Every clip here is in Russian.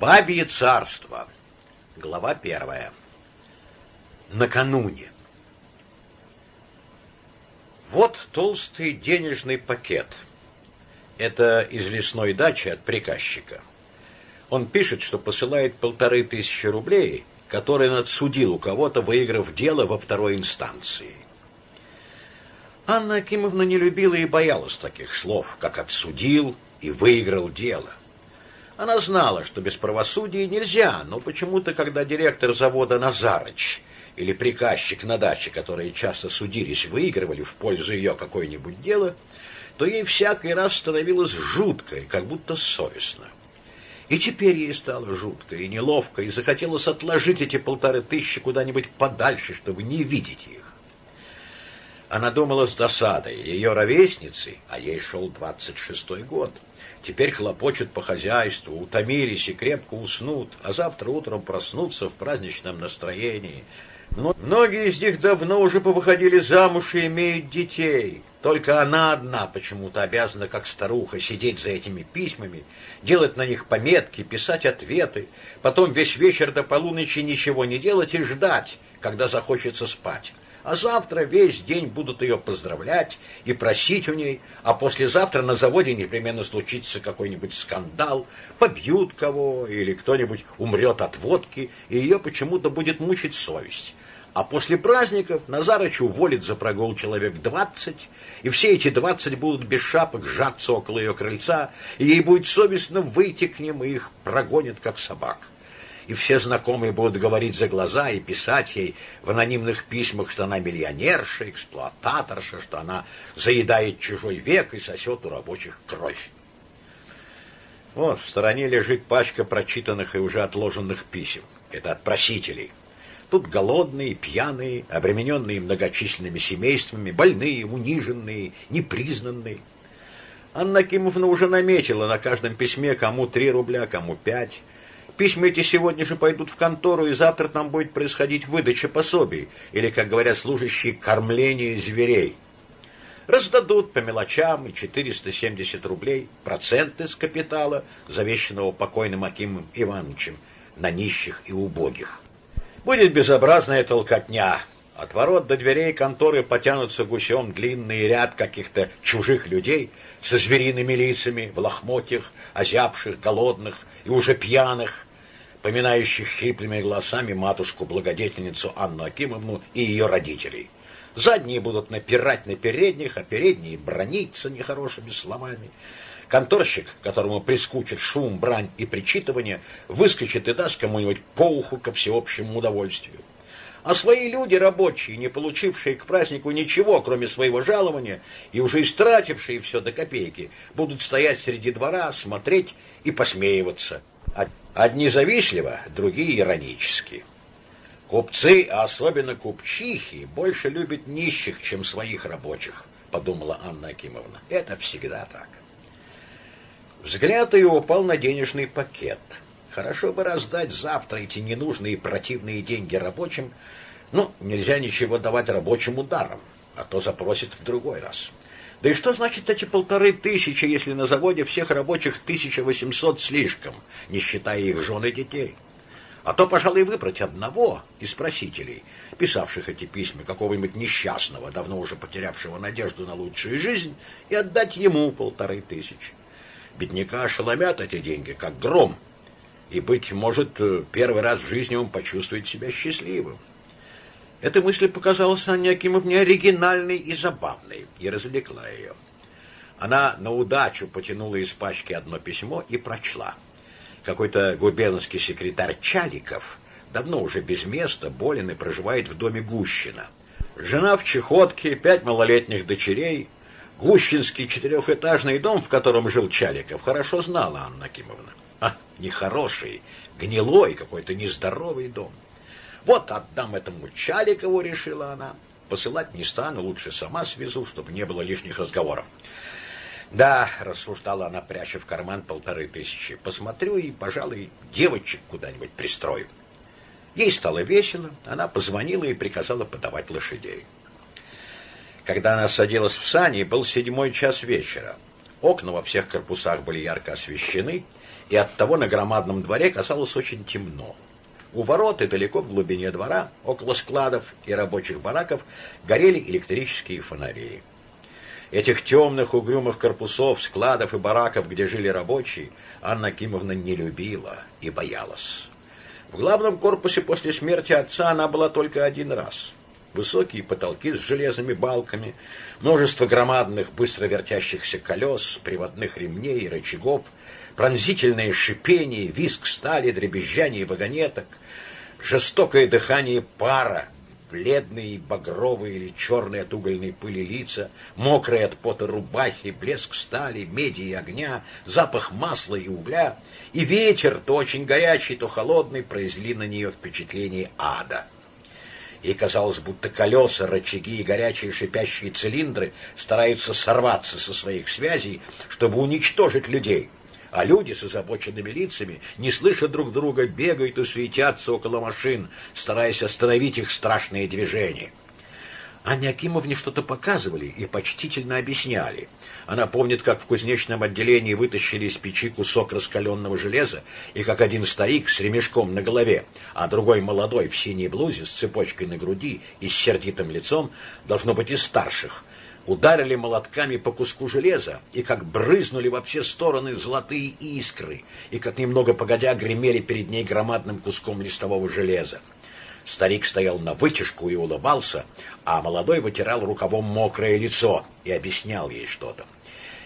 Бабье царство. Глава первая. Накануне. Вот толстый денежный пакет. Это из лесной дачи от приказчика. Он пишет, что посылает полторы тысячи рублей, которые он отсудил у кого-то, выиграв дело во второй инстанции. Анна Акимовна не любила и боялась таких слов, как «отсудил» и «выиграл дело». Она знала, что без правосудия нельзя, но почему-то, когда директор завода Назарыч или приказчик на даче, которые часто судились, выигрывали в пользу ее какое-нибудь дело, то ей всякий раз становилось жутко и как будто совестно. И теперь ей стало жутко и неловко, и захотелось отложить эти полторы тысячи куда-нибудь подальше, чтобы не видеть их. Она думала с досадой, ее ровесницы, а ей шел двадцать шестой год — Теперь хлопочут по хозяйству, утомились и крепко уснут, а завтра утром проснутся в праздничном настроении. Но многие из них давно уже повыходили замуж и имеют детей. Только она одна почему-то обязана, как старуха, сидеть за этими письмами, делать на них пометки, писать ответы, потом весь вечер до полуночи ничего не делать и ждать, когда захочется спать а завтра весь день будут ее поздравлять и просить у ней, а послезавтра на заводе непременно случится какой-нибудь скандал, побьют кого, или кто-нибудь умрет от водки, и ее почему-то будет мучить совесть. А после праздников Назарыч уволит за прогул человек двадцать, и все эти двадцать будут без шапок сжаться около ее крыльца, и ей будет совестно выйти к ним, и их прогонят, как собак и все знакомые будут говорить за глаза и писать ей в анонимных письмах, что она миллионерша, эксплуататорша, что она заедает чужой век и сосет у рабочих кровь. Вот, в стороне лежит пачка прочитанных и уже отложенных писем. Это от просителей. Тут голодные, пьяные, обремененные многочисленными семействами, больные, униженные, непризнанные. Анна Кимовна уже наметила на каждом письме, кому три рубля, кому пять. Письма эти сегодня же пойдут в контору, и завтра там будет происходить выдача пособий, или, как говорят служащие, кормление зверей. Раздадут по мелочам и 470 рублей, проценты с капитала, завещанного покойным Акимом Ивановичем, на нищих и убогих. Будет безобразная толкотня. От ворот до дверей конторы потянутся гусем длинный ряд каких-то чужих людей со звериными лицами, в лохмотьях, озябших, голодных и уже пьяных, поминающих хриплыми голосами матушку-благодетельницу Анну Акимовну и ее родителей. Задние будут напирать на передних, а передние брониться нехорошими словами. Конторщик, которому прискучит шум, брань и причитывание, выскочит и даст кому-нибудь по уху ко всеобщему удовольствию. А свои люди, рабочие, не получившие к празднику ничего, кроме своего жалования, и уже истратившие все до копейки, будут стоять среди двора, смотреть и посмеиваться. Одни завистливо, другие иронически. Купцы, а особенно купчихи, больше любят нищих, чем своих рабочих, подумала Анна Акимовна. Это всегда так. Взгляд ее упал на денежный пакет. Хорошо бы раздать завтра эти ненужные противные деньги рабочим, но нельзя ничего давать рабочим ударом, а то запросит в другой раз. Да и что значит эти полторы тысячи, если на заводе всех рабочих 1800 слишком, не считая их жен и детей? А то, пожалуй, выбрать одного из просителей, писавших эти письма какого-нибудь несчастного, давно уже потерявшего надежду на лучшую жизнь, и отдать ему полторы тысячи. Бедняка ошеломят эти деньги, как гром, и, быть может, первый раз в жизни он почувствует себя счастливым. Эта мысль показалась Анне Акимовне оригинальной и забавной, и развлекла ее. Она на удачу потянула из пачки одно письмо и прочла. Какой-то губернский секретарь Чаликов, давно уже без места, болен и проживает в доме Гущина. Жена в чехотке, пять малолетних дочерей. Гущинский четырехэтажный дом, в котором жил Чаликов, хорошо знала Анна Акимовна. А, нехороший, гнилой, какой-то нездоровый дом. Вот отдам этому Чаликову, решила она. Посылать не стану, лучше сама свезу, чтобы не было лишних разговоров. Да, рассуждала она, пряча в карман полторы тысячи. Посмотрю и, пожалуй, девочек куда-нибудь пристрою. Ей стало весело, она позвонила и приказала подавать лошадей. Когда она садилась в сани, был седьмой час вечера. Окна во всех корпусах были ярко освещены, и оттого на громадном дворе казалось очень темно. У ворот и далеко в глубине двора, около складов и рабочих бараков, горели электрические фонари. Этих темных угрюмых корпусов, складов и бараков, где жили рабочие, Анна Кимовна не любила и боялась. В главном корпусе после смерти отца она была только один раз. Высокие потолки с железными балками, множество громадных быстро вертящихся колес, приводных ремней и рычагов, пронзительное шипение, визг стали, дребезжание вагонеток, жестокое дыхание пара, бледные, багровые или черные от угольной пыли лица, мокрые от пота рубахи, блеск стали, меди и огня, запах масла и угля, и ветер, то очень горячий, то холодный, произвели на нее впечатление ада. И казалось, будто колеса, рычаги и горячие шипящие цилиндры стараются сорваться со своих связей, чтобы уничтожить людей — а люди с озабоченными лицами, не слыша друг друга, бегают и суетятся около машин, стараясь остановить их страшные движения. Анне Акимовне что-то показывали и почтительно объясняли. Она помнит, как в кузнечном отделении вытащили из печи кусок раскаленного железа, и как один старик с ремешком на голове, а другой молодой в синей блузе с цепочкой на груди и с сердитым лицом, должно быть из старших, ударили молотками по куску железа, и как брызнули во все стороны золотые искры, и как немного погодя гремели перед ней громадным куском листового железа. Старик стоял на вытяжку и улыбался, а молодой вытирал рукавом мокрое лицо и объяснял ей что-то.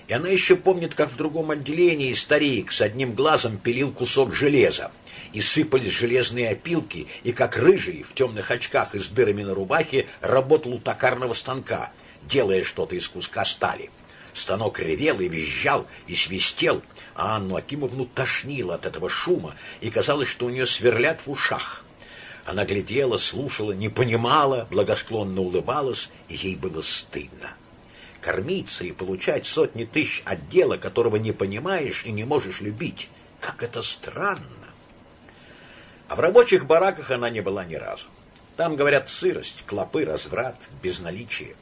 И она еще помнит, как в другом отделении старик с одним глазом пилил кусок железа, и сыпались железные опилки, и как рыжий в темных очках и с дырами на рубахе работал у токарного станка — делая что-то из куска стали. Станок ревел и визжал, и свистел, а Анну Акимовну тошнило от этого шума, и казалось, что у нее сверлят в ушах. Она глядела, слушала, не понимала, благосклонно улыбалась, и ей было стыдно. Кормиться и получать сотни тысяч от дела, которого не понимаешь и не можешь любить, как это странно. А в рабочих бараках она не была ни разу. Там, говорят, сырость, клопы, разврат, безналичие.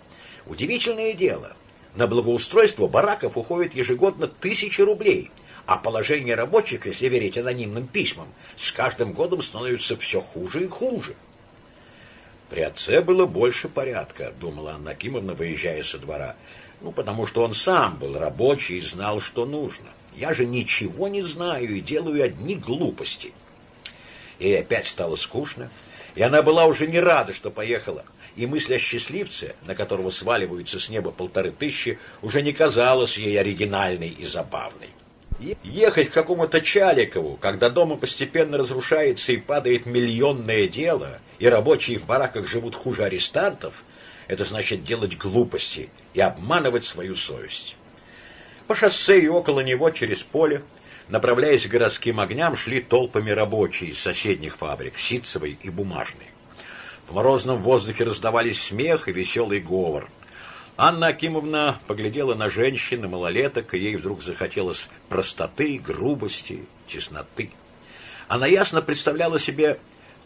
Удивительное дело. На благоустройство бараков уходит ежегодно тысячи рублей, а положение рабочих, если верить анонимным письмам, с каждым годом становится все хуже и хуже. При отце было больше порядка, думала Анна Кимовна, выезжая со двора. Ну, потому что он сам был рабочий и знал, что нужно. Я же ничего не знаю и делаю одни глупости. И опять стало скучно, и она была уже не рада, что поехала и мысль о счастливце, на которого сваливаются с неба полторы тысячи, уже не казалась ей оригинальной и забавной. Ехать к какому-то Чаликову, когда дома постепенно разрушается и падает миллионное дело, и рабочие в бараках живут хуже арестантов, это значит делать глупости и обманывать свою совесть. По шоссе и около него через поле, направляясь к городским огням, шли толпами рабочие из соседних фабрик, ситцевой и бумажной. В морозном воздухе раздавались смех и веселый говор. Анна Акимовна поглядела на женщин и малолеток, и ей вдруг захотелось простоты, грубости, тесноты. Она ясно представляла себе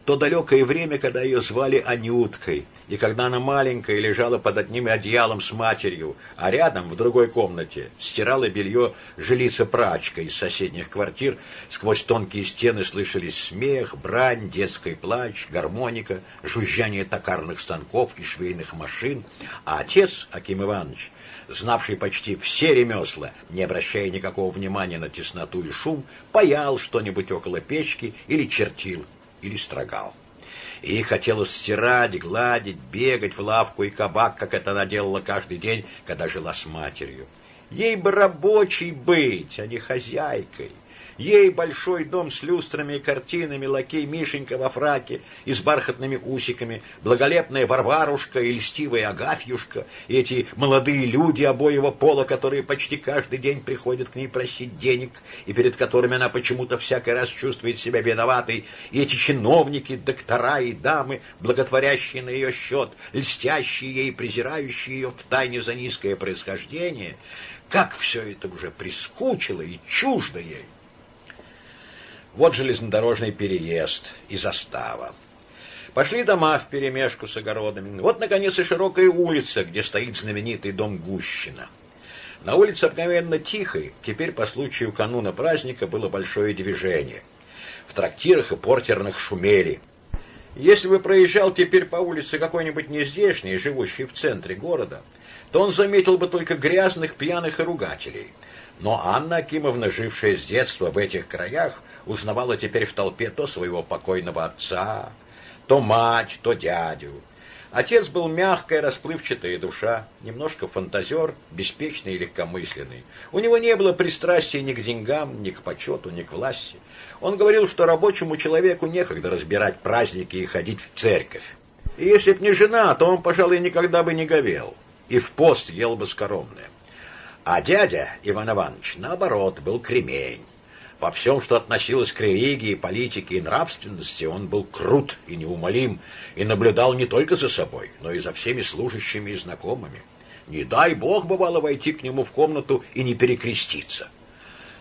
то далекое время, когда ее звали Анюткой, и когда она маленькая лежала под одним одеялом с матерью, а рядом, в другой комнате, стирала белье жилица-прачка из соседних квартир, сквозь тонкие стены слышались смех, брань, детский плач, гармоника, жужжание токарных станков и швейных машин, а отец, Аким Иванович, знавший почти все ремесла, не обращая никакого внимания на тесноту и шум, паял что-нибудь около печки или чертил или строгал. И хотелось стирать, гладить, бегать в лавку и кабак, как это она делала каждый день, когда жила с матерью. Ей бы рабочей быть, а не хозяйкой. Ей большой дом с люстрами и картинами, лакей Мишенька во фраке и с бархатными усиками, благолепная Варварушка и льстивая Агафьюшка, и эти молодые люди обоего пола, которые почти каждый день приходят к ней просить денег, и перед которыми она почему-то всякий раз чувствует себя виноватой, и эти чиновники, доктора и дамы, благотворящие на ее счет, льстящие ей, презирающие ее в тайне за низкое происхождение, как все это уже прискучило и чуждо ей. Вот железнодорожный переезд и застава. Пошли дома вперемешку с огородами. Вот, наконец, и широкая улица, где стоит знаменитый дом Гущина. На улице обыкновенно тихо, теперь по случаю кануна праздника было большое движение. В трактирах и портерных шумели. Если бы проезжал теперь по улице какой-нибудь нездешний, живущий в центре города, то он заметил бы только грязных, пьяных и ругателей. Но Анна Акимовна, жившая с детства в этих краях, узнавала теперь в толпе то своего покойного отца, то мать, то дядю. Отец был мягкая, расплывчатая душа, немножко фантазер, беспечный и легкомысленный. У него не было пристрастия ни к деньгам, ни к почету, ни к власти. Он говорил, что рабочему человеку некогда разбирать праздники и ходить в церковь. И если б не жена, то он, пожалуй, никогда бы не говел. И в пост ел бы скоромное. А дядя Иван Иванович, наоборот, был кремень. Во всем, что относилось к религии, политике и нравственности, он был крут и неумолим, и наблюдал не только за собой, но и за всеми служащими и знакомыми. Не дай бог бывало войти к нему в комнату и не перекреститься.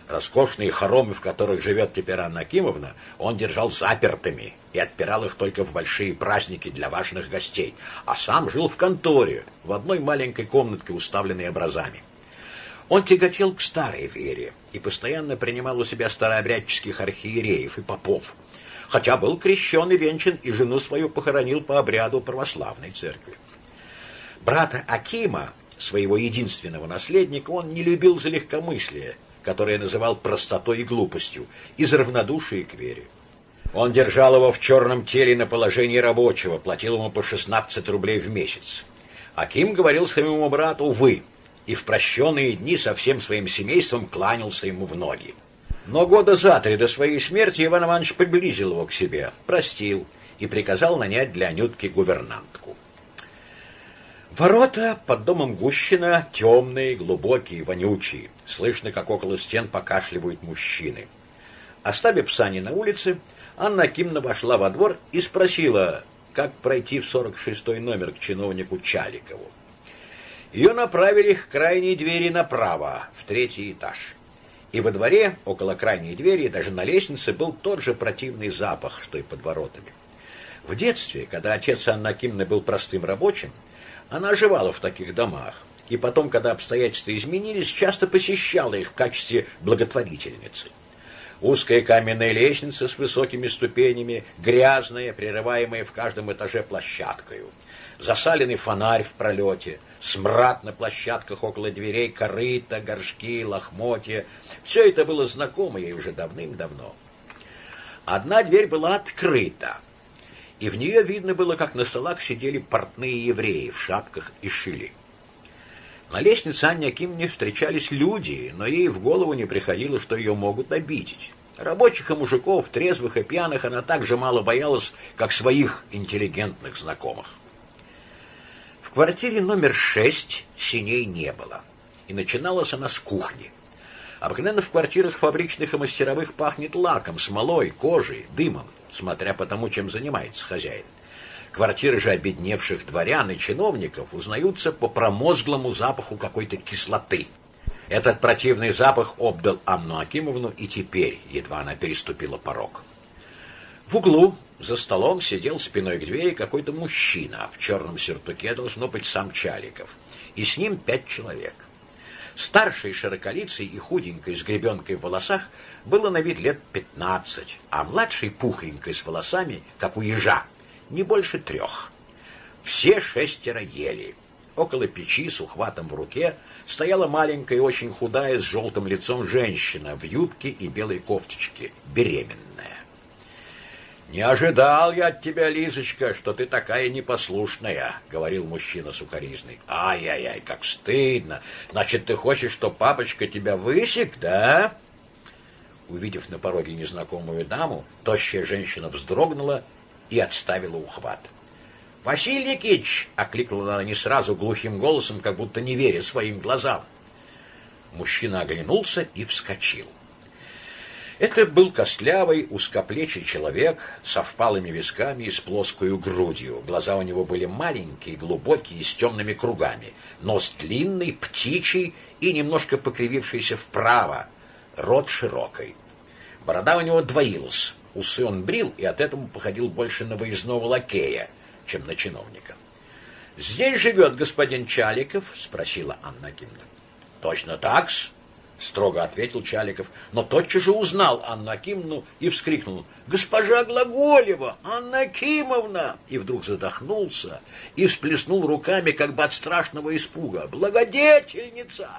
Роскошные хоромы, в которых живет теперь Анна Акимовна, он держал запертыми и отпирал их только в большие праздники для важных гостей, а сам жил в конторе, в одной маленькой комнатке, уставленной образами. Он тяготел к старой вере и постоянно принимал у себя старообрядческих архиереев и попов, хотя был крещен и венчан и жену свою похоронил по обряду православной церкви. Брата Акима, своего единственного наследника, он не любил за легкомыслие, которое называл простотой и глупостью, из равнодушия к вере. Он держал его в черном теле на положении рабочего, платил ему по 16 рублей в месяц. Аким говорил своему брату «вы», и в прощенные дни со всем своим семейством кланялся ему в ноги. Но года за три до своей смерти Иван Иванович приблизил его к себе, простил и приказал нанять для Анютки гувернантку. Ворота под домом Гущина темные, глубокие, вонючие. Слышно, как около стен покашливают мужчины. Оставив сани на улице, Анна Акимна вошла во двор и спросила, как пройти в 46-й номер к чиновнику Чаликову. Ее направили к крайней двери направо, в третий этаж. И во дворе, около крайней двери, даже на лестнице был тот же противный запах, что и под воротами. В детстве, когда отец Анна Акимовны был простым рабочим, она оживала в таких домах, и потом, когда обстоятельства изменились, часто посещала их в качестве благотворительницы. Узкая каменная лестница с высокими ступенями, грязная, прерываемая в каждом этаже площадкою — засаленный фонарь в пролете, смрад на площадках около дверей, корыта, горшки, лохмотья. Все это было знакомо ей уже давным-давно. Одна дверь была открыта, и в нее видно было, как на столах сидели портные евреи в шапках и шили. На лестнице Анне Акимовне встречались люди, но ей в голову не приходило, что ее могут обидеть. Рабочих и мужиков, трезвых и пьяных, она так же мало боялась, как своих интеллигентных знакомых квартире номер шесть синей не было, и начиналась она с кухни. Обыкновенно в квартирах фабричных и мастеровых пахнет лаком, смолой, кожей, дымом, смотря по тому, чем занимается хозяин. Квартиры же обедневших дворян и чиновников узнаются по промозглому запаху какой-то кислоты. Этот противный запах обдал Анну Акимовну и теперь, едва она переступила порог. В углу за столом сидел спиной к двери какой-то мужчина, в черном сюртуке должно быть сам Чаликов, и с ним пять человек. Старший широколицый и худенький с гребенкой в волосах было на вид лет пятнадцать, а младший пухленький с волосами, как у ежа, не больше трех. Все шестеро ели. Около печи с ухватом в руке стояла маленькая и очень худая с желтым лицом женщина в юбке и белой кофточке, беременная. «Не ожидал я от тебя, Лизочка, что ты такая непослушная», — говорил мужчина сукоризный. «Ай-яй-яй, как стыдно! Значит, ты хочешь, что папочка тебя высек, да?» Увидев на пороге незнакомую даму, тощая женщина вздрогнула и отставила ухват. «Василий Никитич!» — окликнула она не сразу глухим голосом, как будто не веря своим глазам. Мужчина оглянулся и вскочил. Это был костлявый, узкоплечий человек со впалыми висками и с плоской грудью. Глаза у него были маленькие, глубокие, с темными кругами. Нос длинный, птичий и немножко покривившийся вправо. Рот широкий. Борода у него двоилась. Усы он брил и от этого походил больше на выездного лакея, чем на чиновника. «Здесь живет господин Чаликов?» — спросила Анна Кимна. Точно так -с, строго ответил Чаликов, но тотчас же узнал Анну Акимовну и вскрикнул «Госпожа Глаголева! Анна Акимовна!» и вдруг задохнулся и всплеснул руками, как бы от страшного испуга. «Благодетельница!»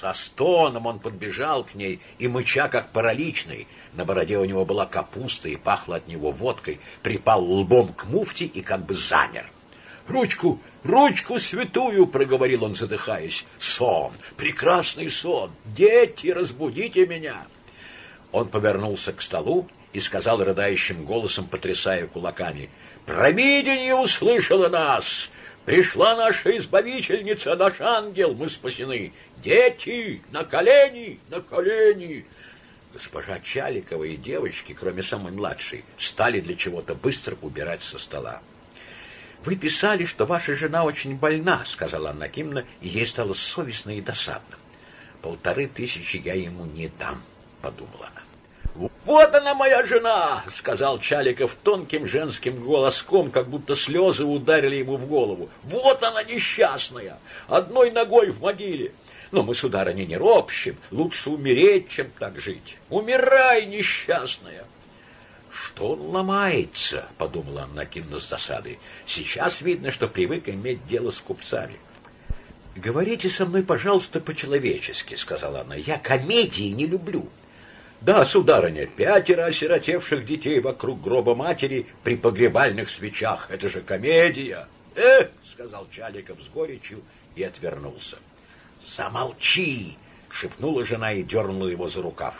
Со стоном он подбежал к ней и, мыча как параличный, на бороде у него была капуста и пахло от него водкой, припал лбом к муфте и как бы замер. «Ручку, ручку святую!» — проговорил он, задыхаясь. «Сон! Прекрасный сон! Дети, разбудите меня!» Он повернулся к столу и сказал рыдающим голосом, потрясая кулаками, «Провидение услышало нас! Пришла наша избавительница, наш ангел, мы спасены! Дети, на колени, на колени!» Госпожа Чаликова и девочки, кроме самой младшей, стали для чего-то быстро убирать со стола. «Вы писали, что ваша жена очень больна», — сказала Анна Кимна, и ей стало совестно и досадно. «Полторы тысячи я ему не дам», — подумала она. «Вот она, моя жена!» — сказал Чаликов тонким женским голоском, как будто слезы ударили ему в голову. «Вот она, несчастная! Одной ногой в могиле! Но мы, сударыня, не ропщим. Лучше умереть, чем так жить. Умирай, несчастная!» «Что он ломается?» — подумала Анна Кимна с досадой. «Сейчас видно, что привык иметь дело с купцами». «Говорите со мной, пожалуйста, по-человечески», — сказала она. «Я комедии не люблю». «Да, сударыня, пятеро осиротевших детей вокруг гроба матери при погребальных свечах. Это же комедия!» «Эх!» — сказал Чаликов с горечью и отвернулся. «Замолчи!» — шепнула жена и дернула его за рукав.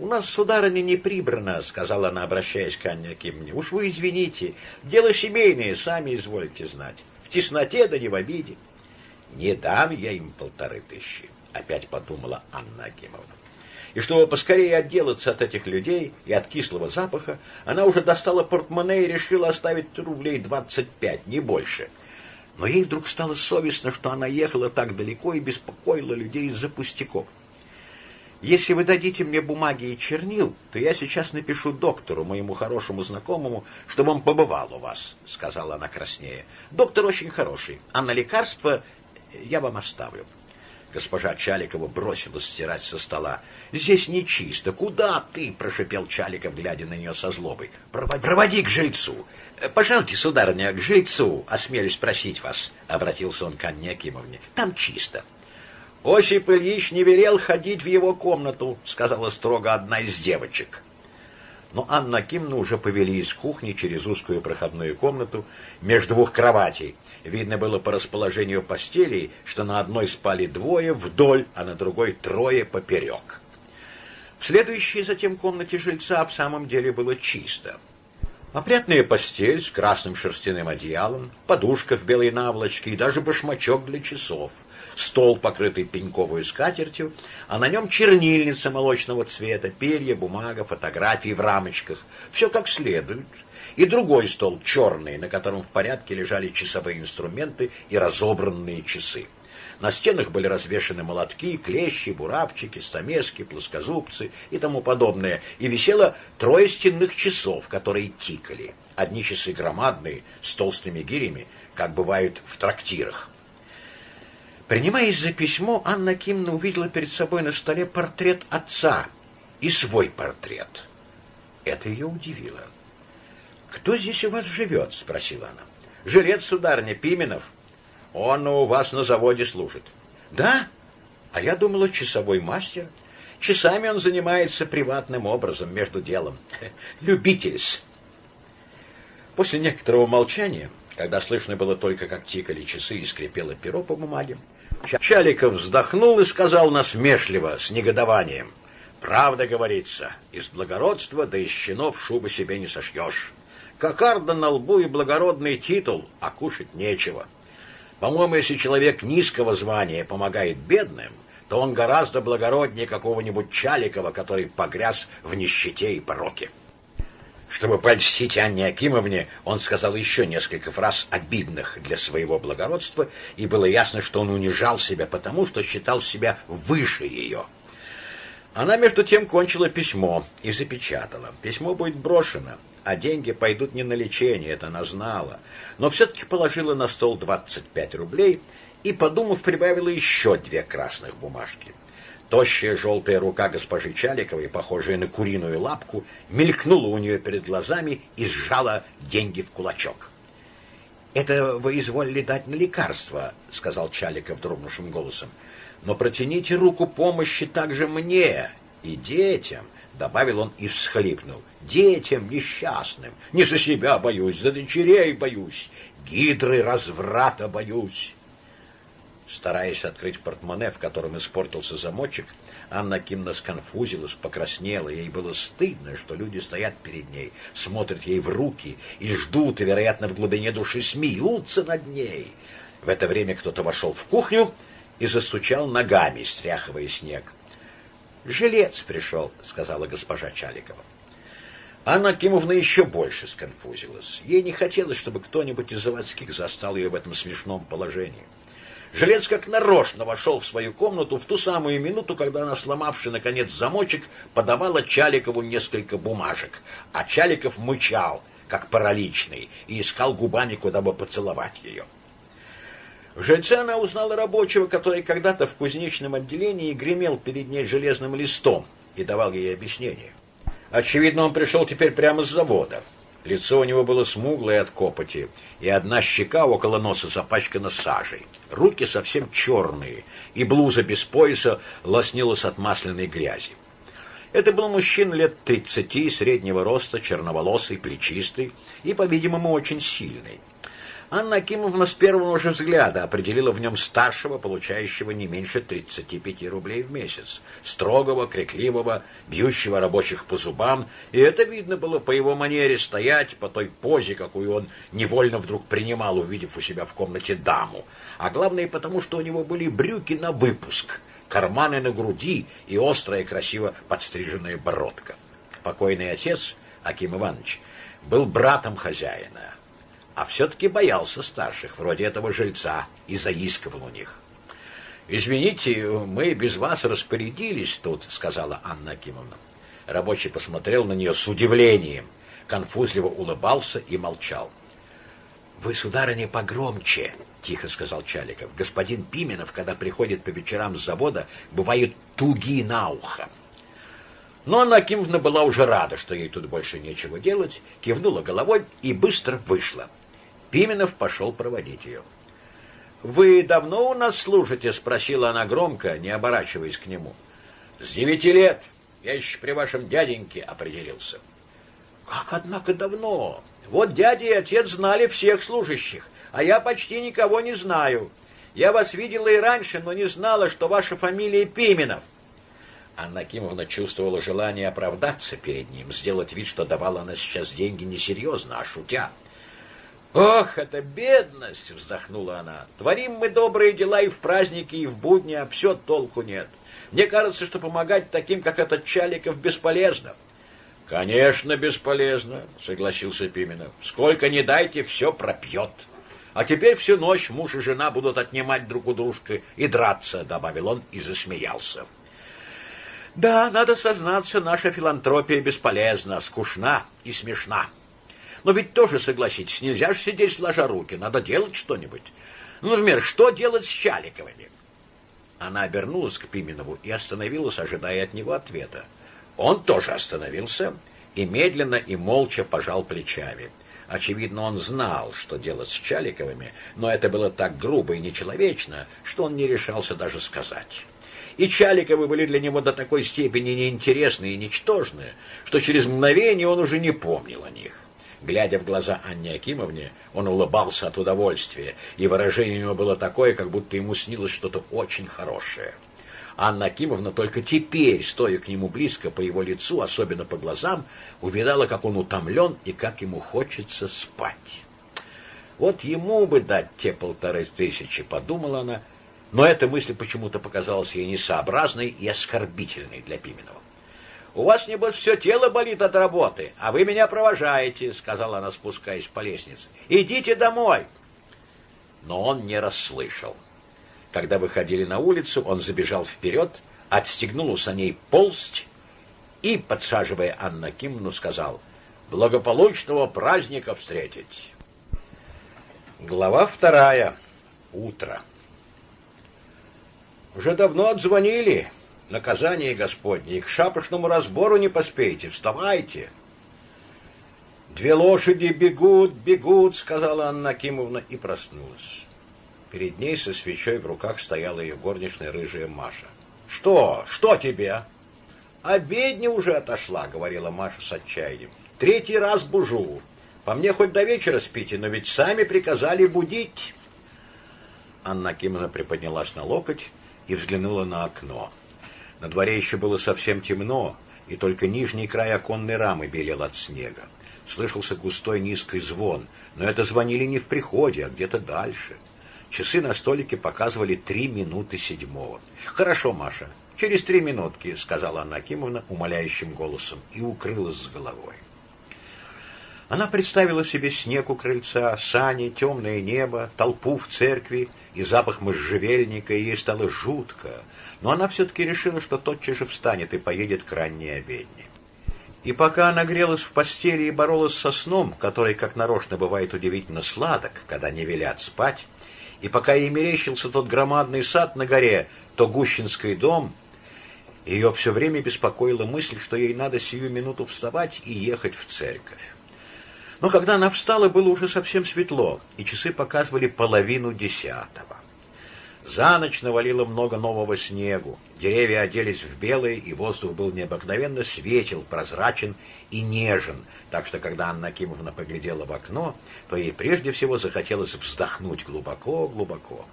«У нас, сударыня, не прибрано», — сказала она, обращаясь к Анне Акимовне. «Уж вы извините, дело семейное, сами извольте знать. В тесноте да не в обиде». «Не дам я им полторы тысячи», — опять подумала Анна Акимовна. И чтобы поскорее отделаться от этих людей и от кислого запаха, она уже достала портмоне и решила оставить рублей двадцать пять, не больше — но ей вдруг стало совестно, что она ехала так далеко и беспокоила людей из-за пустяков. Если вы дадите мне бумаги и чернил, то я сейчас напишу доктору, моему хорошему знакомому, чтобы он побывал у вас, — сказала она краснее. Доктор очень хороший, а на лекарство я вам оставлю. Госпожа Чаликова бросилась стирать со стола. «Здесь нечисто. Куда ты?» — прошипел Чаликов, глядя на нее со злобой. «Проводи, Проводи к жильцу. Пожалуйте, сударыня, к жильцу, осмелюсь спросить вас», — обратился он к Анне Акимовне. «Там чисто». «Осип Ильич не велел ходить в его комнату», — сказала строго одна из девочек. Но Анна Акимовна уже повели из кухни через узкую проходную комнату между двух кроватей — Видно было по расположению постелей, что на одной спали двое вдоль, а на другой трое поперек. В следующей затем комнате жильца в самом деле было чисто. Опрятная постель с красным шерстяным одеялом, подушка в белой наволочке и даже башмачок для часов, стол, покрытый пеньковой скатертью, а на нем чернильница молочного цвета, перья, бумага, фотографии в рамочках. Все как следует — и другой стол черный, на котором в порядке лежали часовые инструменты и разобранные часы. На стенах были развешаны молотки, клещи, буравчики, стамески, плоскозубцы и тому подобное, и висело трое стенных часов, которые тикали. Одни часы громадные, с толстыми гирями, как бывают в трактирах. Принимаясь за письмо, Анна Кимна увидела перед собой на столе портрет отца и свой портрет. Это ее удивило. «Кто здесь у вас живет?» — спросила она. «Жилец, сударыня, Пименов. Он у вас на заводе служит». «Да? А я думала, часовой мастер. Часами он занимается приватным образом, между делом. Любительс». После некоторого молчания, когда слышно было только, как тикали часы и скрипело перо по бумаге, Чаликов вздохнул и сказал насмешливо, с негодованием. «Правда говорится, из благородства да из щенов шубы себе не сошьешь». Кокарда на лбу и благородный титул, а кушать нечего. По-моему, если человек низкого звания помогает бедным, то он гораздо благороднее какого-нибудь Чаликова, который погряз в нищете и пороке. Чтобы польстить Анне Акимовне, он сказал еще несколько фраз обидных для своего благородства, и было ясно, что он унижал себя потому, что считал себя выше ее. Она, между тем, кончила письмо и запечатала. Письмо будет брошено, а деньги пойдут не на лечение, это она знала, но все-таки положила на стол 25 рублей и, подумав, прибавила еще две красных бумажки. Тощая желтая рука госпожи Чаликовой, похожая на куриную лапку, мелькнула у нее перед глазами и сжала деньги в кулачок. «Это вы изволили дать на лекарство», — сказал Чаликов дрогнувшим голосом. «Но протяните руку помощи также мне и детям», — добавил он и всхлипнул. «Детям несчастным. Не за себя боюсь, за дочерей боюсь. Гидры разврата боюсь». Стараясь открыть портмоне, в котором испортился замочек, Анна Кимна сконфузилась, покраснела. Ей было стыдно, что люди стоят перед ней, смотрят ей в руки и ждут, и, вероятно, в глубине души смеются над ней. В это время кто-то вошел в кухню и застучал ногами, стряхивая снег. «Жилец пришел», — сказала госпожа Чаликова. Анна Кимовна еще больше сконфузилась. Ей не хотелось, чтобы кто-нибудь из заводских застал ее в этом смешном положении. Жилец как нарочно вошел в свою комнату в ту самую минуту, когда она, сломавши, наконец, замочек, подавала Чаликову несколько бумажек, а Чаликов мычал, как параличный, и искал губами, куда бы поцеловать ее. В жильце она узнала рабочего, который когда-то в кузнечном отделении гремел перед ней железным листом и давал ей объяснение. Очевидно, он пришел теперь прямо с завода. Лицо у него было смуглое от копоти, и одна щека около носа запачкана сажей. Руки совсем черные, и блуза без пояса лоснилась от масляной грязи. Это был мужчина лет тридцати, среднего роста, черноволосый, плечистый и, по-видимому, очень сильный. Анна Акимовна с первого же взгляда определила в нем старшего, получающего не меньше 35 рублей в месяц, строгого, крикливого, бьющего рабочих по зубам, и это видно было по его манере стоять, по той позе, какую он невольно вдруг принимал, увидев у себя в комнате даму, а главное потому, что у него были брюки на выпуск, карманы на груди и острая, красиво подстриженная бородка. Покойный отец, Аким Иванович, был братом хозяина, а все-таки боялся старших, вроде этого жильца, и заискивал у них. «Извините, мы без вас распорядились тут», — сказала Анна Акимовна. Рабочий посмотрел на нее с удивлением, конфузливо улыбался и молчал. «Вы, сударыня, погромче», — тихо сказал Чаликов. «Господин Пименов, когда приходит по вечерам с завода, бывают туги на ухо». Но Анна Акимовна была уже рада, что ей тут больше нечего делать, кивнула головой и быстро вышла. Пименов пошел проводить ее. «Вы давно у нас служите?» — спросила она громко, не оборачиваясь к нему. «С девяти лет. Я еще при вашем дяденьке определился». «Как, однако, давно? Вот дядя и отец знали всех служащих, а я почти никого не знаю. Я вас видела и раньше, но не знала, что ваша фамилия Пименов». Анна Кимовна чувствовала желание оправдаться перед ним, сделать вид, что давала она сейчас деньги несерьезно, а шутя. «Ох, это бедность!» — вздохнула она. «Творим мы добрые дела и в праздники, и в будни, а все толку нет. Мне кажется, что помогать таким, как этот Чаликов, бесполезно». «Конечно, бесполезно», — согласился Пименов. «Сколько не дайте, все пропьет. А теперь всю ночь муж и жена будут отнимать друг у дружки и драться», — добавил он и засмеялся. «Да, надо сознаться, наша филантропия бесполезна, скучна и смешна». Но ведь тоже, согласитесь, нельзя же сидеть сложа руки, надо делать что-нибудь. Ну, например, что делать с Чаликовыми? Она обернулась к Пименову и остановилась, ожидая от него ответа. Он тоже остановился и медленно и молча пожал плечами. Очевидно, он знал, что делать с Чаликовыми, но это было так грубо и нечеловечно, что он не решался даже сказать. И Чаликовы были для него до такой степени неинтересны и ничтожны, что через мгновение он уже не помнил о них. Глядя в глаза Анне Акимовне, он улыбался от удовольствия, и выражение у него было такое, как будто ему снилось что-то очень хорошее. Анна Акимовна только теперь, стоя к нему близко по его лицу, особенно по глазам, увидала, как он утомлен и как ему хочется спать. Вот ему бы дать те полторы тысячи, подумала она, но эта мысль почему-то показалась ей несообразной и оскорбительной для Пименова. У вас, небось, все тело болит от работы, а вы меня провожаете, — сказала она, спускаясь по лестнице. — Идите домой. Но он не расслышал. Когда выходили на улицу, он забежал вперед, отстегнул у саней полсть и, подсаживая Анна Кимну, сказал «Благополучного праздника встретить». Глава вторая. Утро. Уже давно отзвонили. Наказание Господне, к шапошному разбору не поспеете. Вставайте. Две лошади бегут, бегут, сказала Анна Акимовна и проснулась. Перед ней со свечой в руках стояла ее горничная рыжая Маша. Что? Что тебе? Обедня уже отошла, говорила Маша с отчаянием. Третий раз бужу. По мне хоть до вечера спите, но ведь сами приказали будить. Анна Акимовна приподнялась на локоть и взглянула на окно. На дворе еще было совсем темно, и только нижний край оконной рамы белел от снега. Слышался густой низкий звон, но это звонили не в приходе, а где-то дальше. Часы на столике показывали три минуты седьмого. «Хорошо, Маша, через три минутки», — сказала Анна Акимовна умоляющим голосом и укрылась с головой. Она представила себе снег у крыльца, сани, темное небо, толпу в церкви и запах можжевельника, и ей стало жутко, но она все-таки решила, что тотчас же встанет и поедет к ранней обедне. И пока она грелась в постели и боролась со сном, который, как нарочно, бывает удивительно сладок, когда не велят спать, и пока ей мерещился тот громадный сад на горе, то Гущинский дом, ее все время беспокоила мысль, что ей надо сию минуту вставать и ехать в церковь. Но когда она встала, было уже совсем светло, и часы показывали половину десятого. За ночь навалило много нового снегу. Деревья оделись в белые, и воздух был необыкновенно светел, прозрачен и нежен, так что когда Анна Акимовна поглядела в окно, то ей прежде всего захотелось вздохнуть глубоко-глубоко.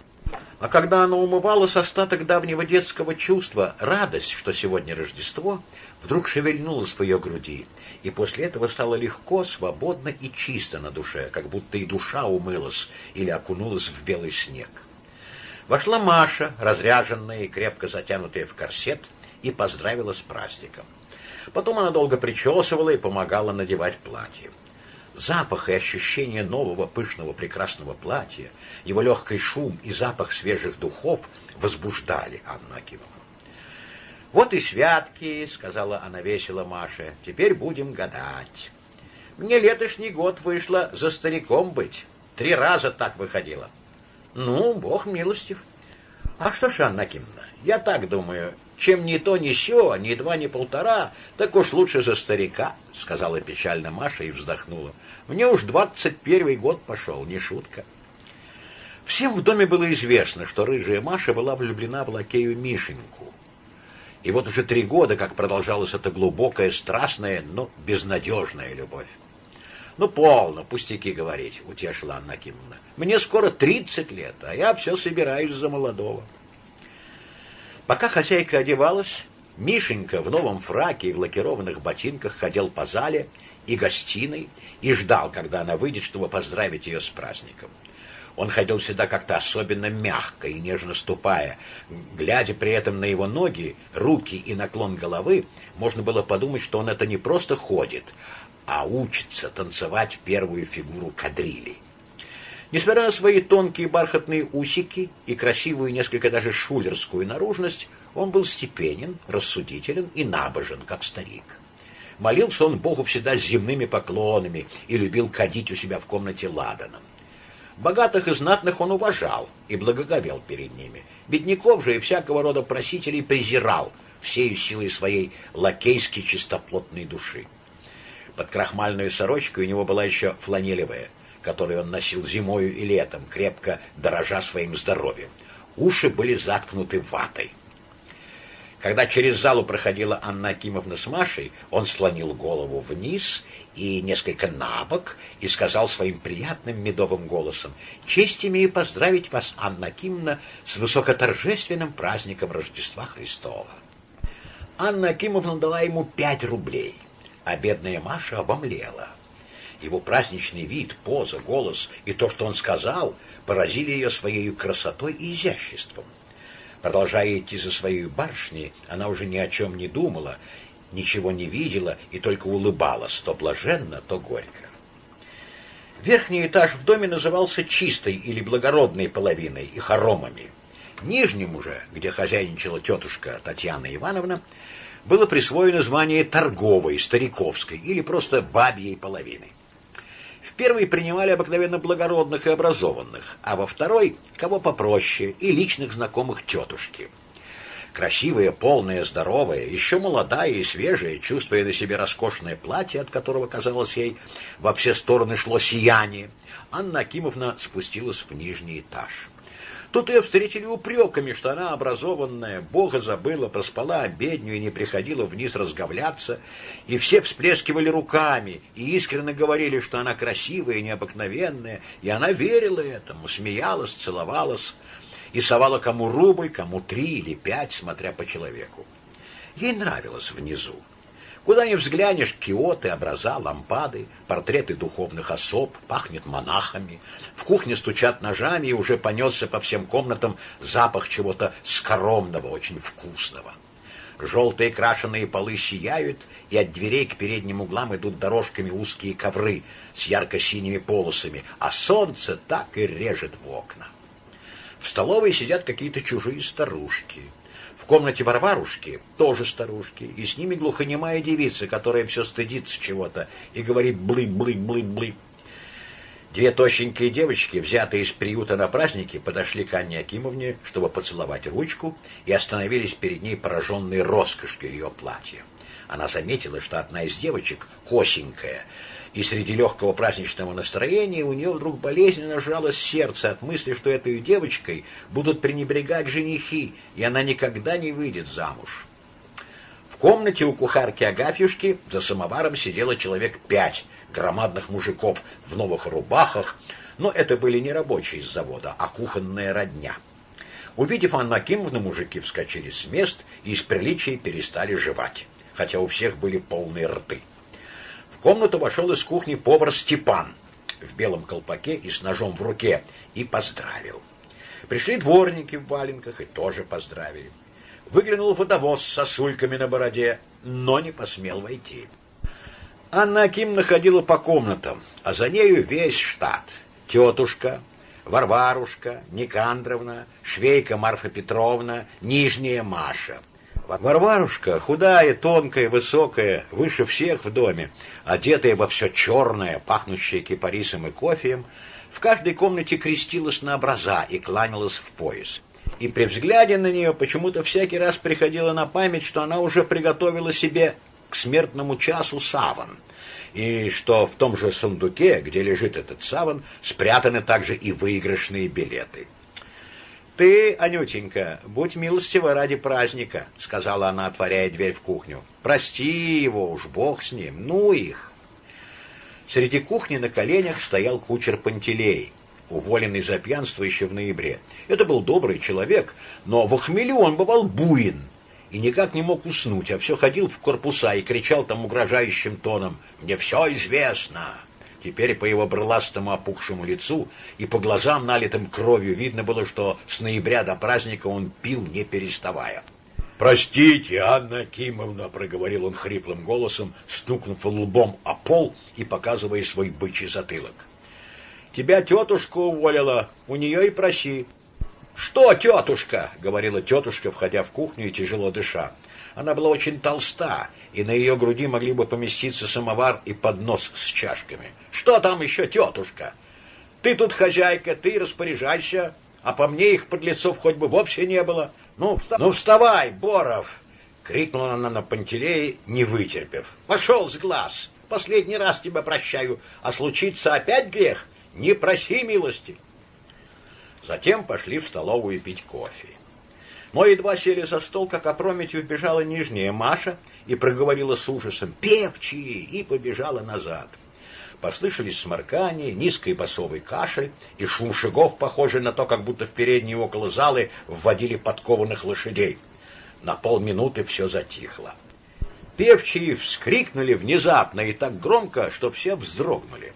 А когда она умывалась, остаток давнего детского чувства, радость, что сегодня Рождество, вдруг шевельнулась в ее груди, и после этого стало легко, свободно и чисто на душе, как будто и душа умылась или окунулась в белый снег. Вошла Маша, разряженная и крепко затянутая в корсет, и поздравила с праздником. Потом она долго причесывала и помогала надевать платье. Запах и ощущение нового пышного прекрасного платья, его легкий шум и запах свежих духов возбуждали Анну. «Вот и святки», — сказала она весело Маше, — «теперь будем гадать. Мне летошний год вышло за стариком быть. Три раза так выходило. Ну, бог милостив. А что ж, Анна Кимовна, я так думаю, чем ни то, ни сё, ни два, ни полтора, так уж лучше за старика, сказала печально Маша и вздохнула. Мне уж двадцать первый год пошел, не шутка. Всем в доме было известно, что рыжая Маша была влюблена в лакею Мишеньку. И вот уже три года, как продолжалась эта глубокая, страстная, но безнадежная любовь. Ну, полно, пустяки говорить, утешила Анна Кимовна. Мне скоро тридцать лет, а я все собираюсь за молодого. Пока хозяйка одевалась, Мишенька в новом фраке и в лакированных ботинках ходил по зале и гостиной и ждал, когда она выйдет, чтобы поздравить ее с праздником. Он ходил всегда как-то особенно мягко и нежно ступая. Глядя при этом на его ноги, руки и наклон головы, можно было подумать, что он это не просто ходит, а учится танцевать первую фигуру кадрили. Несмотря на свои тонкие бархатные усики и красивую, несколько даже шулерскую наружность, он был степенен, рассудителен и набожен, как старик. Молился он Богу всегда с земными поклонами и любил кадить у себя в комнате ладаном. Богатых и знатных он уважал и благоговел перед ними. Бедняков же и всякого рода просителей презирал всею силой своей лакейски чистоплотной души. Под крахмальную сорочкой у него была еще фланелевая, которую он носил зимою и летом, крепко дорожа своим здоровьем. Уши были заткнуты ватой. Когда через залу проходила Анна Акимовна с Машей, он склонил голову вниз и несколько набок и сказал своим приятным медовым голосом, «Честь имею поздравить вас, Анна Акимовна, с высокоторжественным праздником Рождества Христова». Анна Акимовна дала ему пять рублей — а бедная Маша обомлела. Его праздничный вид, поза, голос и то, что он сказал, поразили ее своей красотой и изяществом. Продолжая идти за своей барышней, она уже ни о чем не думала, ничего не видела и только улыбалась, то блаженно, то горько. Верхний этаж в доме назывался чистой или благородной половиной и хоромами. Нижним уже, где хозяйничала тетушка Татьяна Ивановна, было присвоено звание торговой, стариковской или просто бабьей половины. В первой принимали обыкновенно благородных и образованных, а во второй — кого попроще и личных знакомых тетушки. красивая, полная, здоровая, еще молодая и свежая, чувствуя на себе роскошное платье, от которого, казалось ей, во все стороны шло сияние, Анна Акимовна спустилась в нижний этаж. Тут ее встретили упреками, что она образованная, Бога забыла, проспала обедню и не приходила вниз разговляться, и все всплескивали руками и искренне говорили, что она красивая, необыкновенная, и она верила этому, смеялась, целовалась и совала кому рубль, кому три или пять, смотря по человеку. Ей нравилось внизу. Куда ни взглянешь, киоты, образа, лампады, портреты духовных особ, пахнет монахами. В кухне стучат ножами, и уже понесся по всем комнатам запах чего-то скоромного, очень вкусного. Желтые крашеные полы сияют, и от дверей к передним углам идут дорожками узкие ковры с ярко-синими полосами, а солнце так и режет в окна. В столовой сидят какие-то чужие старушки — комнате Варварушки тоже старушки, и с ними глухонемая девица, которая все стыдится чего-то и говорит блы-блы-блы-блы. Две тощенькие девочки, взятые из приюта на праздники, подошли к Анне Акимовне, чтобы поцеловать ручку, и остановились перед ней пораженные роскошью ее платья. Она заметила, что одна из девочек, косенькая, и среди легкого праздничного настроения у нее вдруг болезненно сжалось сердце от мысли, что этой девочкой будут пренебрегать женихи, и она никогда не выйдет замуж. В комнате у кухарки Агафьюшки за самоваром сидело человек пять громадных мужиков в новых рубахах, но это были не рабочие из завода, а кухонная родня. Увидев Анну Акимовну, мужики вскочили с мест и из приличия перестали жевать, хотя у всех были полные рты. Комнату вошел из кухни повар Степан в белом колпаке и с ножом в руке и поздравил. Пришли дворники в валенках и тоже поздравили. Выглянул водовоз с сосульками на бороде, но не посмел войти. Анна Аким находила по комнатам, а за нею весь штат. Тетушка, Варварушка, Никандровна, Швейка Марфа Петровна, Нижняя Маша — Варварушка, худая, тонкая, высокая, выше всех в доме, одетая во все черное, пахнущее кипарисом и кофеем, в каждой комнате крестилась на образа и кланялась в пояс. И при взгляде на нее почему-то всякий раз приходило на память, что она уже приготовила себе к смертному часу саван, и что в том же сундуке, где лежит этот саван, спрятаны также и выигрышные билеты. «Ты, Анютенька, будь милостива ради праздника», — сказала она, отворяя дверь в кухню. «Прости его уж, бог с ним, ну их». Среди кухни на коленях стоял кучер Пантелей, уволенный за пьянство еще в ноябре. Это был добрый человек, но в хмелю он бывал буин и никак не мог уснуть, а все ходил в корпуса и кричал там угрожающим тоном «Мне все известно!» Теперь по его брыластому опухшему лицу и по глазам, налитым кровью, видно было, что с ноября до праздника он пил, не переставая. «Простите, Анна Кимовна», — проговорил он хриплым голосом, стукнув лбом о пол и показывая свой бычий затылок. «Тебя тетушка уволила, у нее и проси». «Что, тетушка?» — говорила тетушка, входя в кухню и тяжело дыша. Она была очень толста, и на ее груди могли бы поместиться самовар и поднос с чашками. «Что там еще, тетушка? Ты тут хозяйка, ты распоряжайся, а по мне их подлецов хоть бы вовсе не было. Ну, вставай, ну, вставай Боров!» — крикнула она на Пантелея, не вытерпев. «Пошел с глаз! Последний раз тебя прощаю, а случится опять грех, не проси милости!» Затем пошли в столовую пить кофе. Но едва сели за стол, как опрометью бежала нижняя Маша и проговорила с ужасом «Певчие!» и побежала назад. Послышались сморкания, низкий басовый кашель и шум шагов, похожий на то, как будто в передней около залы вводили подкованных лошадей. На полминуты все затихло. Певчие вскрикнули внезапно и так громко, что все вздрогнули.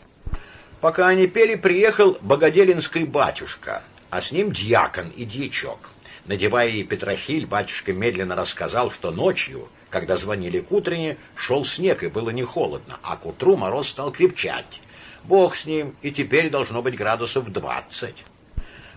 Пока они пели, приехал богоделинский батюшка, а с ним дьякон и дьячок. Надевая ей петрохиль, батюшка медленно рассказал, что ночью, когда звонили к утрене, шел снег и было не холодно, а к утру мороз стал крепчать. Бог с ним, и теперь должно быть градусов двадцать.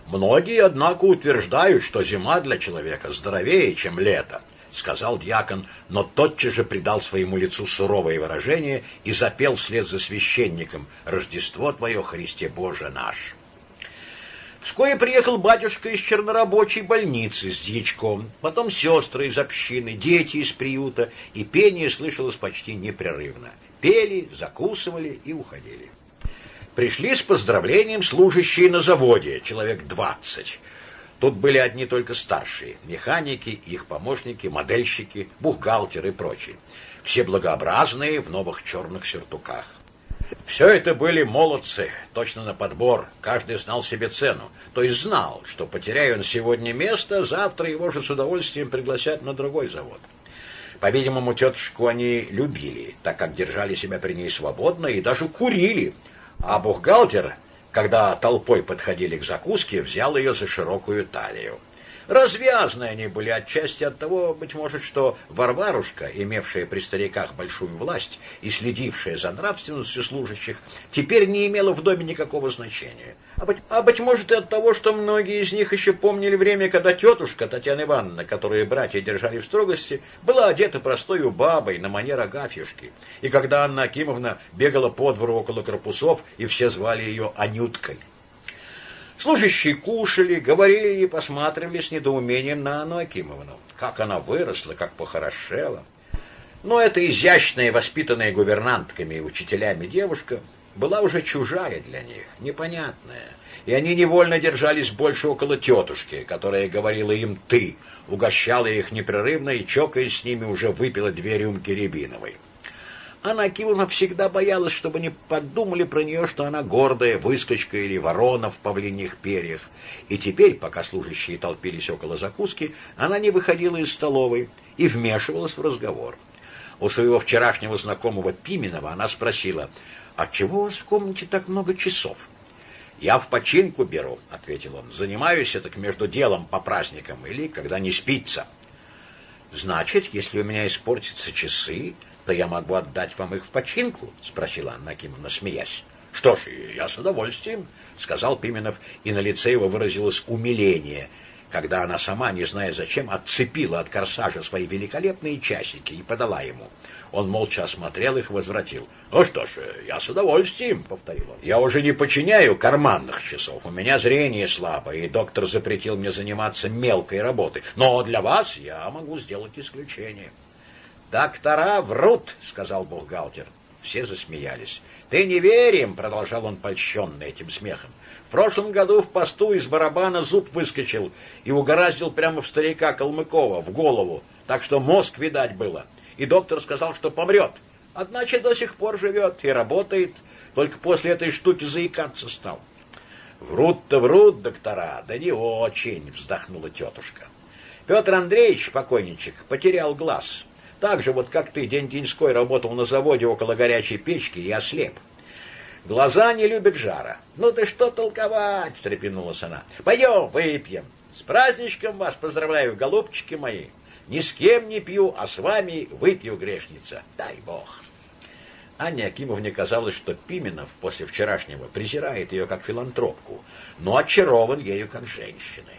Многие, однако, утверждают, что зима для человека здоровее, чем лето, сказал дьякон, но тотчас же придал своему лицу суровое выражение и запел вслед за священником «Рождество Твое, Христе Боже наш». Вскоре приехал батюшка из чернорабочей больницы с дьячком, потом сестры из общины, дети из приюта, и пение слышалось почти непрерывно. Пели, закусывали и уходили. Пришли с поздравлением служащие на заводе, человек двадцать. Тут были одни только старшие, механики, их помощники, модельщики, бухгалтеры и прочие. Все благообразные в новых черных сюртуках. Все это были молодцы, точно на подбор, каждый знал себе цену, то есть знал, что потеряя он сегодня место, завтра его же с удовольствием пригласят на другой завод. По-видимому, тетушку они любили, так как держали себя при ней свободно и даже курили, а бухгалтер, когда толпой подходили к закуске, взял ее за широкую талию. Развязны они были отчасти от того, быть может, что Варварушка, имевшая при стариках большую власть и следившая за нравственностью служащих, теперь не имела в доме никакого значения. А быть, а быть может и от того, что многие из них еще помнили время, когда тетушка Татьяна Ивановна, которую братья держали в строгости, была одета простой бабой на манер Агафьюшки, и когда Анна Акимовна бегала по двору около корпусов, и все звали ее Анюткой. Служащие кушали, говорили и посматривали с недоумением на Анну Акимовну. Как она выросла, как похорошела. Но эта изящная, воспитанная гувернантками и учителями девушка была уже чужая для них, непонятная. И они невольно держались больше около тетушки, которая говорила им «ты», угощала их непрерывно и, чокаясь с ними, уже выпила две рюмки рябиновой. Анна Акимовна всегда боялась, чтобы не подумали про нее, что она гордая выскочка или ворона в павлиньих перьях. И теперь, пока служащие толпились около закуски, она не выходила из столовой и вмешивалась в разговор. У своего вчерашнего знакомого Пименова она спросила, «Отчего у вас в комнате так много часов?» «Я в починку беру», — ответил он. «Занимаюсь так между делом по праздникам или когда не спится». «Значит, если у меня испортятся часы, то я могу отдать вам их в починку? — спросила Анна Акимовна, смеясь. — Что ж, я с удовольствием, — сказал Пименов, и на лице его выразилось умиление, когда она сама, не зная зачем, отцепила от корсажа свои великолепные часики и подала ему. Он молча осмотрел их и возвратил. — Ну что ж, я с удовольствием, — повторил он. — Я уже не починяю карманных часов, у меня зрение слабое, и доктор запретил мне заниматься мелкой работой, но для вас я могу сделать исключение. — «Доктора врут», — сказал бухгалтер. Все засмеялись. «Ты не верим», — продолжал он польщенный этим смехом. «В прошлом году в посту из барабана зуб выскочил и угораздил прямо в старика Калмыкова, в голову, так что мозг видать было. И доктор сказал, что помрет. Одначе до сих пор живет и работает, только после этой штуки заикаться стал». «Врут-то врут, доктора, да не очень», — вздохнула тетушка. Петр Андреевич, покойничек, потерял глаз. Так же, вот как ты день-деньской работал на заводе около горячей печки и ослеп. Глаза не любят жара. Ну ты что толковать, встрепенулась она. Пойдем, выпьем. С праздничком вас поздравляю, голубчики мои. Ни с кем не пью, а с вами выпью, грешница. Дай бог. Анне Акимовне казалось, что Пименов после вчерашнего презирает ее как филантропку, но очарован ею как женщиной.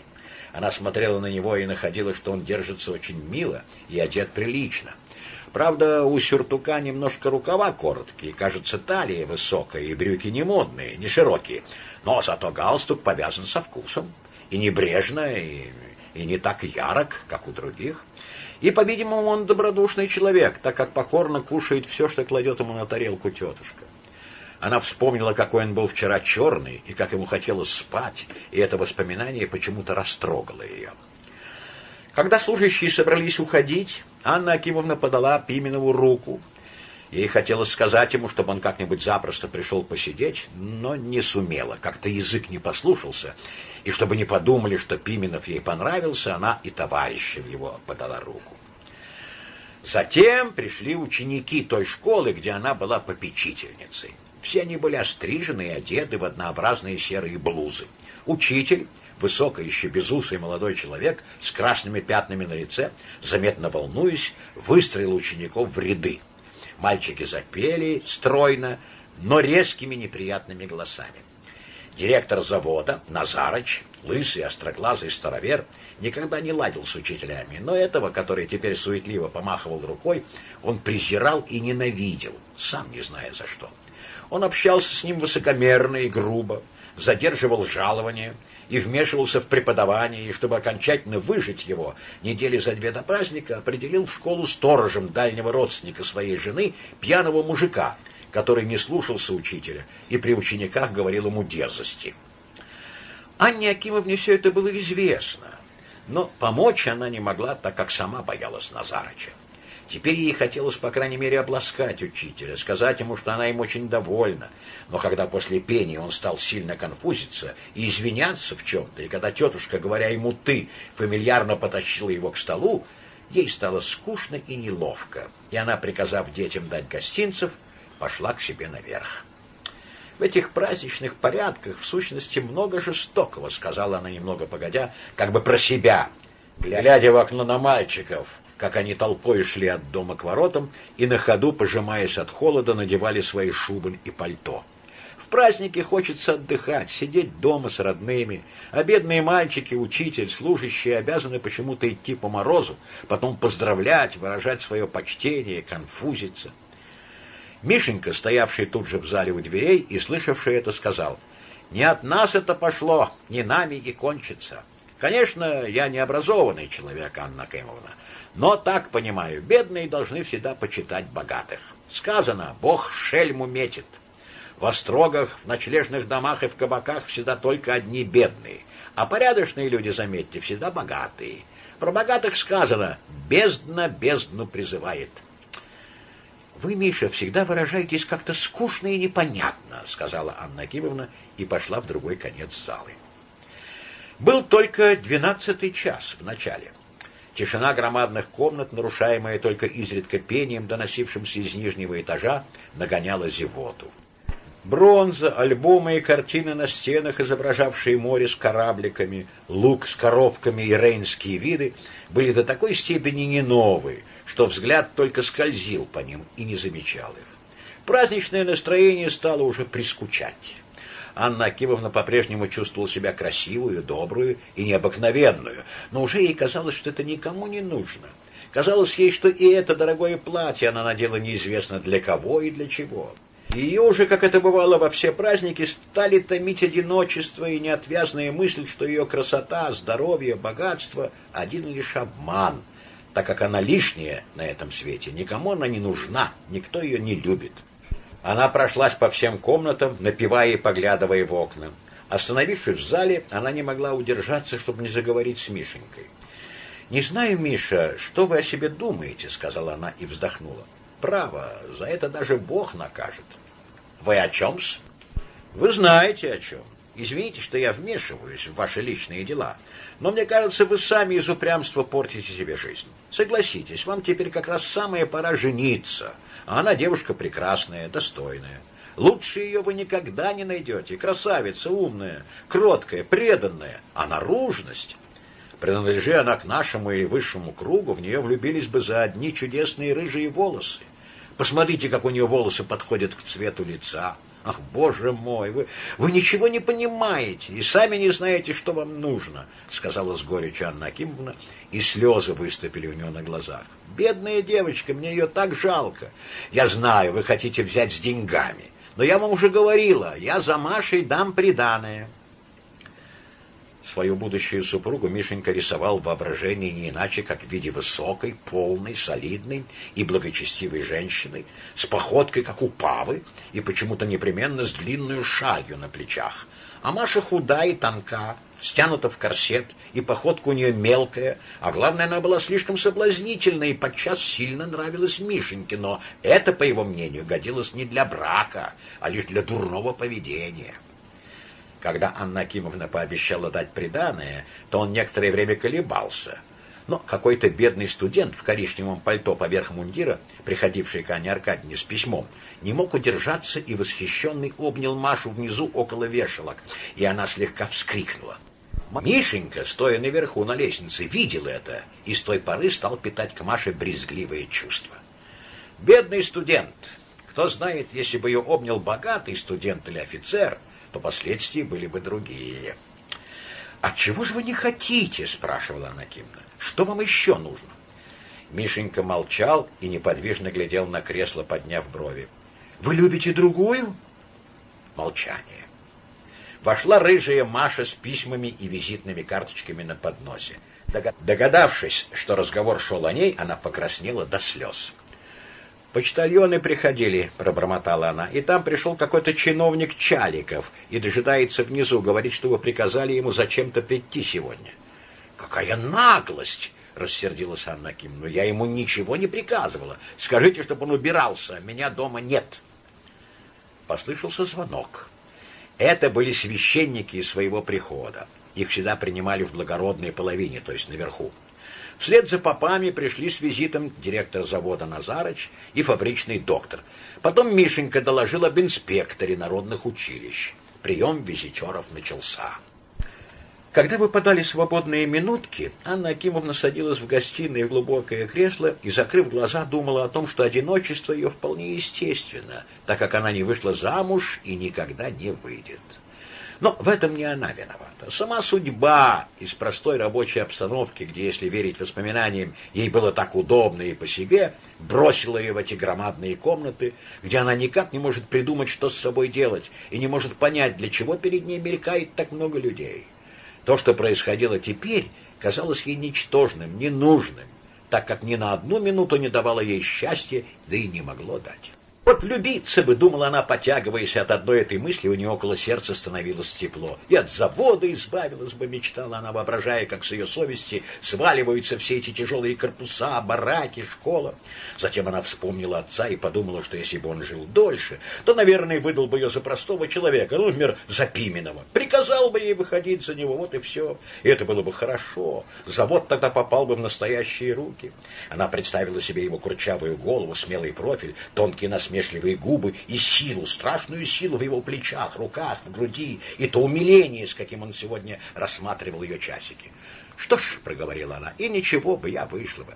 Она смотрела на него и находила, что он держится очень мило и одет прилично. Правда, у сюртука немножко рукава короткие, кажется, талия высокая и брюки не модные, не широкие, но зато галстук повязан со вкусом, и небрежно, и, и не так ярок, как у других. И, по-видимому, он добродушный человек, так как покорно кушает все, что кладет ему на тарелку тетушка. Она вспомнила, какой он был вчера черный, и как ему хотелось спать, и это воспоминание почему-то растрогало ее. Когда служащие собрались уходить, Анна Акимовна подала Пименову руку. Ей хотелось сказать ему, чтобы он как-нибудь запросто пришел посидеть, но не сумела, как-то язык не послушался, и чтобы не подумали, что Пименов ей понравился, она и товарищем его подала руку. Затем пришли ученики той школы, где она была попечительницей. Все они были острижены и одеты в однообразные серые блузы. Учитель, высокий еще безусый молодой человек с красными пятнами на лице, заметно волнуясь, выстроил учеников в ряды. Мальчики запели стройно, но резкими неприятными голосами. Директор завода, Назарыч, лысый, остроглазый старовер, никогда не ладил с учителями, но этого, который теперь суетливо помахивал рукой, он презирал и ненавидел, сам не зная за что. Он общался с ним высокомерно и грубо, задерживал жалование и вмешивался в преподавание, и чтобы окончательно выжить его, недели за две до праздника определил в школу сторожем дальнего родственника своей жены, пьяного мужика, который не слушался учителя и при учениках говорил ему дерзости. Анне Акимовне все это было известно, но помочь она не могла, так как сама боялась Назарыча. Теперь ей хотелось, по крайней мере, обласкать учителя, сказать ему, что она им очень довольна. Но когда после пения он стал сильно конфузиться и извиняться в чем-то, и когда тетушка, говоря ему «ты», фамильярно потащила его к столу, ей стало скучно и неловко, и она, приказав детям дать гостинцев, пошла к себе наверх. В этих праздничных порядках, в сущности, много жестокого, сказала она немного погодя, как бы про себя, глядя в окно на мальчиков, как они толпой шли от дома к воротам и на ходу, пожимаясь от холода, надевали свои шубы и пальто. В празднике хочется отдыхать, сидеть дома с родными, а бедные мальчики, учитель, служащие обязаны почему-то идти по морозу, потом поздравлять, выражать свое почтение, конфузиться. Мишенька, стоявший тут же в зале у дверей и слышавший это, сказал, «Не от нас это пошло, не нами и кончится. Конечно, я не образованный человек, Анна Кэмовна, но так понимаю, бедные должны всегда почитать богатых. Сказано, Бог шельму метит. В острогах, в ночлежных домах и в кабаках всегда только одни бедные, а порядочные люди, заметьте, всегда богатые. Про богатых сказано «бездна бездну призывает». «Вы, Миша, всегда выражаетесь как-то скучно и непонятно», — сказала Анна Акимовна и пошла в другой конец залы. Был только двенадцатый час в начале. Тишина громадных комнат, нарушаемая только изредка пением, доносившимся из нижнего этажа, нагоняла зевоту. Бронза, альбомы и картины на стенах, изображавшие море с корабликами, лук с коровками и рейнские виды, были до такой степени не новые, что взгляд только скользил по ним и не замечал их. Праздничное настроение стало уже прискучать. Анна Акимовна по-прежнему чувствовала себя красивую, добрую и необыкновенную, но уже ей казалось, что это никому не нужно. Казалось ей, что и это дорогое платье она надела неизвестно для кого и для чего. Ее уже, как это бывало во все праздники, стали томить одиночество и неотвязная мысль, что ее красота, здоровье, богатство — один лишь обман, так как она лишняя на этом свете, никому она не нужна, никто ее не любит. Она прошлась по всем комнатам, напевая и поглядывая в окна. Остановившись в зале, она не могла удержаться, чтобы не заговорить с Мишенькой. «Не знаю, Миша, что вы о себе думаете», — сказала она и вздохнула. «Право, за это даже Бог накажет». «Вы о чем-с?» «Вы знаете о чем. Извините, что я вмешиваюсь в ваши личные дела, но мне кажется, вы сами из упрямства портите себе жизнь. Согласитесь, вам теперь как раз самая пора жениться, а она девушка прекрасная, достойная. Лучше ее вы никогда не найдете. Красавица, умная, кроткая, преданная. А наружность... Принадлежи она к нашему и высшему кругу, в нее влюбились бы за одни чудесные рыжие волосы. Посмотрите, как у нее волосы подходят к цвету лица. Ах, боже мой, вы, вы ничего не понимаете и сами не знаете, что вам нужно, сказала с горечью Анна Акимовна, и слезы выступили у нее на глазах. Бедная девочка, мне ее так жалко. Я знаю, вы хотите взять с деньгами, но я вам уже говорила, я за Машей дам приданое свою будущую супругу Мишенька рисовал в воображении не иначе, как в виде высокой, полной, солидной и благочестивой женщины, с походкой, как у павы, и почему-то непременно с длинной шалью на плечах. А Маша худа и тонка, стянута в корсет, и походка у нее мелкая, а главное, она была слишком соблазнительна и подчас сильно нравилась Мишеньке, но это, по его мнению, годилось не для брака, а лишь для дурного поведения. Когда Анна Акимовна пообещала дать приданое, то он некоторое время колебался. Но какой-то бедный студент в коричневом пальто поверх мундира, приходивший к Анне Аркадьевне с письмом, не мог удержаться и восхищенный обнял Машу внизу около вешалок, и она слегка вскрикнула. Мишенька, стоя наверху на лестнице, видел это и с той поры стал питать к Маше брезгливые чувства. Бедный студент! Кто знает, если бы ее обнял богатый студент или офицер — то последствия были бы другие. «А чего же вы не хотите?» — спрашивала Анна Кимна. «Что вам еще нужно?» Мишенька молчал и неподвижно глядел на кресло, подняв брови. «Вы любите другую?» Молчание. вошла рыжая Маша с письмами и визитными карточками на подносе. Догадавшись, что разговор шел о ней, она покраснела до слез. «Почтальоны приходили», — пробормотала она, — «и там пришел какой-то чиновник Чаликов и дожидается внизу, говорит, что вы приказали ему зачем-то прийти сегодня». «Какая наглость!» — рассердилась Анна Ким. «Но я ему ничего не приказывала. Скажите, чтобы он убирался. Меня дома нет». Послышался звонок. Это были священники из своего прихода. Их всегда принимали в благородной половине, то есть наверху. Вслед за попами пришли с визитом директор завода Назарыч и фабричный доктор. Потом Мишенька доложил об инспекторе народных училищ. Прием визитеров начался. Когда выпадали свободные минутки, Анна Акимовна садилась в гостиной в глубокое кресло и, закрыв глаза, думала о том, что одиночество ее вполне естественно, так как она не вышла замуж и никогда не выйдет. Но в этом не она виновата. Сама судьба из простой рабочей обстановки, где, если верить воспоминаниям, ей было так удобно и по себе, бросила ее в эти громадные комнаты, где она никак не может придумать, что с собой делать, и не может понять, для чего перед ней мелькает так много людей. То, что происходило теперь, казалось ей ничтожным, ненужным, так как ни на одну минуту не давало ей счастья, да и не могло дать. Вот влюбиться бы, думала она, потягиваясь от одной этой мысли, у нее около сердца становилось тепло. И от завода избавилась бы, мечтала она, воображая, как с ее совести сваливаются все эти тяжелые корпуса, бараки, школа. Затем она вспомнила отца и подумала, что если бы он жил дольше, то, наверное, выдал бы ее за простого человека, ну, например, за Пименова. Приказал бы ей выходить за него, вот и все. И это было бы хорошо. Завод тогда попал бы в настоящие руки. Она представила себе его курчавую голову, смелый профиль, тонкий насмешки, насмешливые губы и силу, страшную силу в его плечах, руках, в груди, и то умиление, с каким он сегодня рассматривал ее часики. «Что ж», — проговорила она, — «и ничего бы, я вышла бы».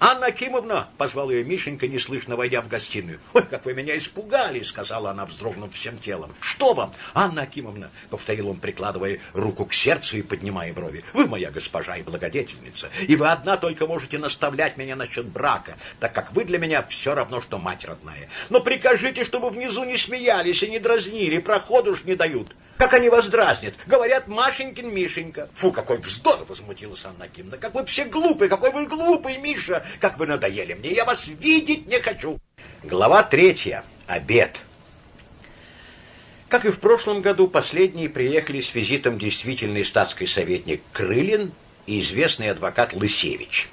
«Анна Акимовна!» — позвал ее Мишенька, неслышно войдя в гостиную. «Ой, как вы меня испугали!» — сказала она, вздрогнув всем телом. «Что вам, Анна Акимовна?» — повторил он, прикладывая руку к сердцу и поднимая брови. «Вы моя госпожа и благодетельница, и вы одна только можете наставлять меня насчет брака, так как вы для меня все равно, что мать родная. Но прикажите, чтобы внизу не смеялись и не дразнили, проходу ж не дают». Как они вас дразнят? Говорят, Машенькин Мишенька. Фу, какой вздор, возмутилась Анна Акимовна. Как вы все глупые, какой вы глупый, Миша. Как вы надоели мне, я вас видеть не хочу. Глава третья. Обед. Как и в прошлом году, последние приехали с визитом действительный статский советник Крылин и известный адвокат Лысевич.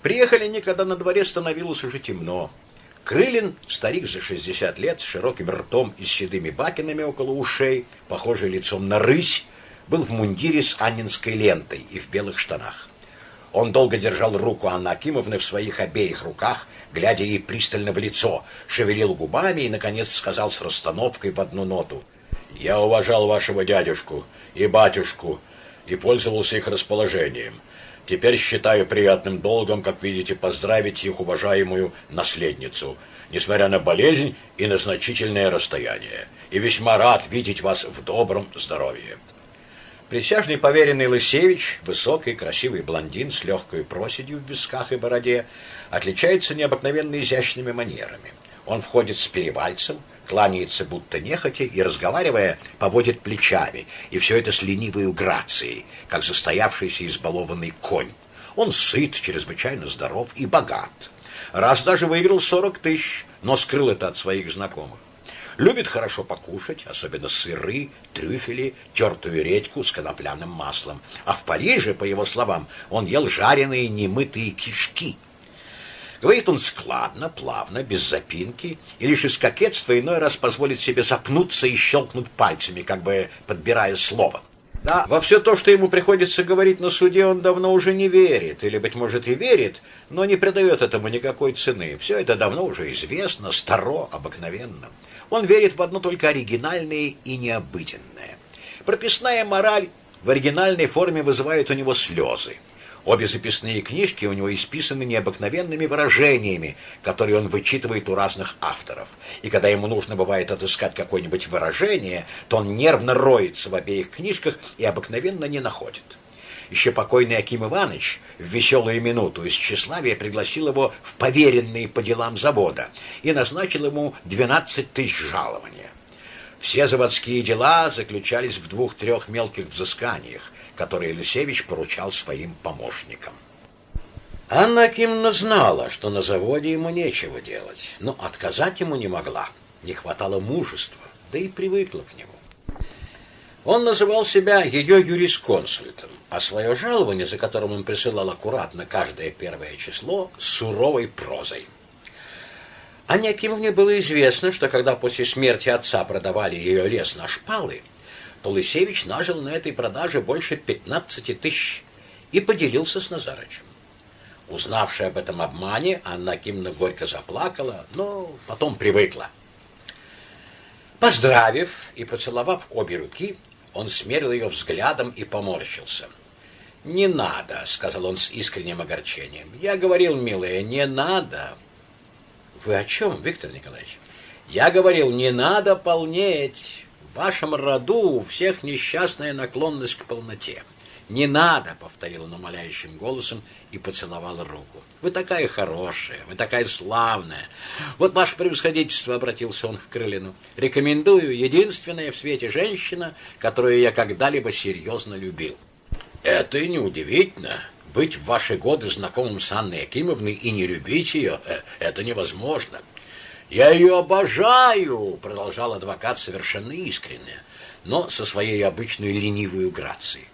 Приехали они, когда на дворе становилось уже темно. Крылин, старик за 60 лет, с широким ртом и с седыми бакинами около ушей, похожий лицом на рысь, был в мундире с аннинской лентой и в белых штанах. Он долго держал руку Анны Акимовны в своих обеих руках, глядя ей пристально в лицо, шевелил губами и, наконец, сказал с расстановкой в одну ноту. «Я уважал вашего дядюшку и батюшку и пользовался их расположением. Теперь считаю приятным долгом, как видите, поздравить их уважаемую наследницу, несмотря на болезнь и на значительное расстояние, и весьма рад видеть вас в добром здоровье. Присяжный поверенный Лысевич, высокий, красивый блондин с легкой проседью в висках и бороде, отличается необыкновенно изящными манерами. Он входит с перевальцем, кланяется будто нехотя и, разговаривая, поводит плечами, и все это с ленивой грацией, как застоявшийся избалованный конь. Он сыт, чрезвычайно здоров и богат. Раз даже выиграл сорок тысяч, но скрыл это от своих знакомых. Любит хорошо покушать, особенно сыры, трюфели, тертую редьку с конопляным маслом. А в Париже, по его словам, он ел жареные немытые кишки – Говорит он складно, плавно, без запинки, и лишь из кокетства иной раз позволит себе запнуться и щелкнуть пальцами, как бы подбирая слово. Да, во все то, что ему приходится говорить на суде, он давно уже не верит, или, быть может, и верит, но не придает этому никакой цены. Все это давно уже известно, старо, обыкновенно. Он верит в одно только оригинальное и необыденное. Прописная мораль в оригинальной форме вызывает у него слезы. Обе записные книжки у него исписаны необыкновенными выражениями, которые он вычитывает у разных авторов. И когда ему нужно бывает отыскать какое-нибудь выражение, то он нервно роется в обеих книжках и обыкновенно не находит. Еще покойный Аким Иванович в веселую минуту из тщеславия пригласил его в поверенные по делам завода и назначил ему 12 тысяч жалования. Все заводские дела заключались в двух-трех мелких взысканиях, которые Лисевич поручал своим помощникам. Анна Акимовна знала, что на заводе ему нечего делать, но отказать ему не могла. Не хватало мужества, да и привыкла к нему. Он называл себя ее юрисконсультом, а свое жалование, за которым он присылал аккуратно каждое первое число, суровой прозой. Анне Акимовне было известно, что когда после смерти отца продавали ее лес на шпалы, то Лысевич нажил на этой продаже больше 15 тысяч и поделился с Назарычем. Узнавшая об этом обмане, Анна Акимовна горько заплакала, но потом привыкла. Поздравив и поцеловав обе руки, он смерил ее взглядом и поморщился. «Не надо», — сказал он с искренним огорчением. «Я говорил, милая, не надо». «Вы о чем, Виктор Николаевич?» «Я говорил, не надо полнеть. В вашем роду у всех несчастная наклонность к полноте. «Не надо!» — повторил он умоляющим голосом и поцеловал руку. «Вы такая хорошая, вы такая славная! Вот ваше превосходительство!» — обратился он к Крылину. «Рекомендую, единственная в свете женщина, которую я когда-либо серьезно любил». «Это и неудивительно. Быть в ваши годы знакомым с Анной Акимовной и не любить ее э, — это невозможно». «Я ее обожаю!» — продолжал адвокат совершенно искренне, но со своей обычной ленивой грацией.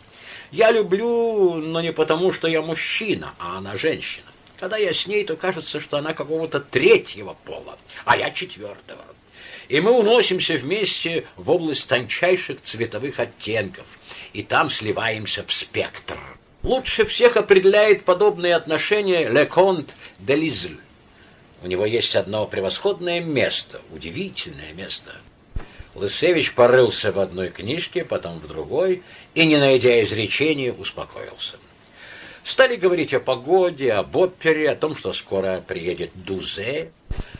Я люблю, но не потому, что я мужчина, а она женщина. Когда я с ней, то кажется, что она какого-то третьего пола, а я четвертого. И мы уносимся вместе в область тончайших цветовых оттенков, и там сливаемся в спектр. Лучше всех определяет подобные отношения Леконт де Лизль. У него есть одно превосходное место, удивительное место – Лысевич порылся в одной книжке, потом в другой, и, не найдя изречения, успокоился. Стали говорить о погоде, об опере, о том, что скоро приедет Дузе.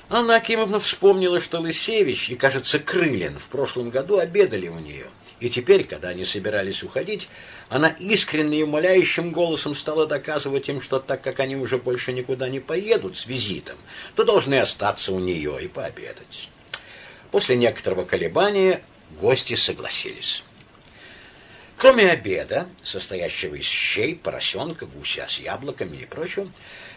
Анна Акимовна вспомнила, что Лысевич и, кажется, Крылин в прошлом году обедали у нее. И теперь, когда они собирались уходить, она искренне и умоляющим голосом стала доказывать им, что так как они уже больше никуда не поедут с визитом, то должны остаться у нее и пообедать. После некоторого колебания гости согласились. Кроме обеда, состоящего из щей, поросенка, гуся с яблоками и прочего,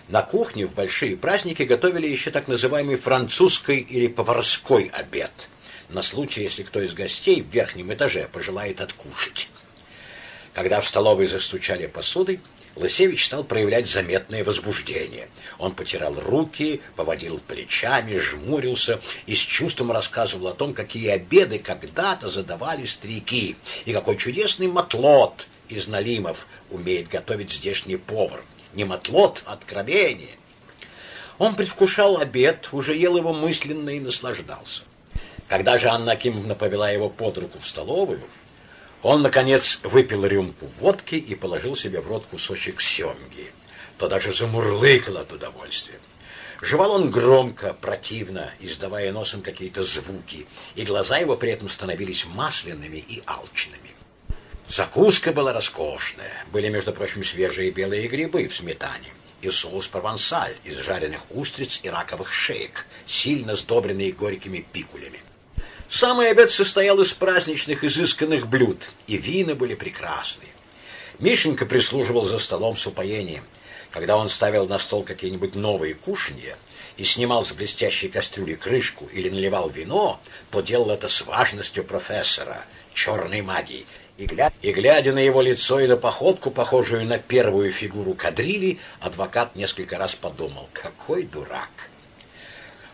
на кухне в большие праздники готовили еще так называемый французский или поварской обед, на случай, если кто из гостей в верхнем этаже пожелает откушать. Когда в столовой застучали посудой, Лысевич стал проявлять заметное возбуждение. Он потирал руки, поводил плечами, жмурился и с чувством рассказывал о том, какие обеды когда-то задавали старики, и какой чудесный матлот из налимов умеет готовить здешний повар. Не матлот, а откровение. Он предвкушал обед, уже ел его мысленно и наслаждался. Когда же Анна Акимовна повела его под руку в столовую, он, наконец, выпил рюмку водки и положил себе в рот кусочек семги. То даже замурлыкал от удовольствия. Жевал он громко, противно, издавая носом какие-то звуки, и глаза его при этом становились масляными и алчными. Закуска была роскошная. Были, между прочим, свежие белые грибы в сметане и соус провансаль из жареных устриц и раковых шеек, сильно сдобренные горькими пикулями. Самый обед состоял из праздничных изысканных блюд, и вина были прекрасные. Мишенька прислуживал за столом с упоением. Когда он ставил на стол какие-нибудь новые кушанья и снимал с блестящей кастрюли крышку или наливал вино, то делал это с важностью профессора, черной магии. И, гля... и глядя на его лицо и на походку, похожую на первую фигуру кадрили, адвокат несколько раз подумал, какой дурак.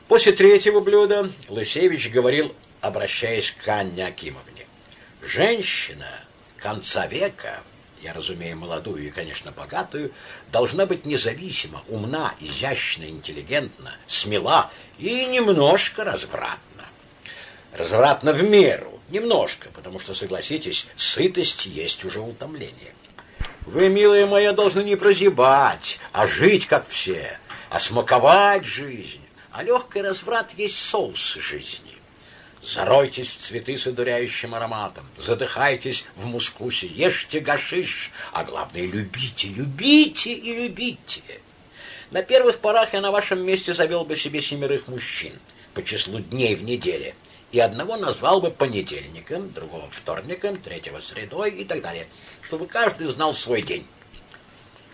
После третьего блюда Лысевич говорил обращаясь к Анне Акимовне. Женщина конца века, я разумею молодую и, конечно, богатую, должна быть независима, умна, изящна, интеллигентна, смела и немножко развратна. Развратна в меру, немножко, потому что, согласитесь, сытость есть уже утомление. Вы, милая моя, должны не прозябать, а жить, как все, а смаковать жизнь. А легкий разврат есть соус жизни. Заройтесь в цветы с одуряющим ароматом, задыхайтесь в мускусе, ешьте гашиш, а главное, любите, любите и любите. На первых порах я на вашем месте завел бы себе семерых мужчин по числу дней в неделе и одного назвал бы понедельником, другого вторником, третьего средой и так далее, чтобы каждый знал свой день.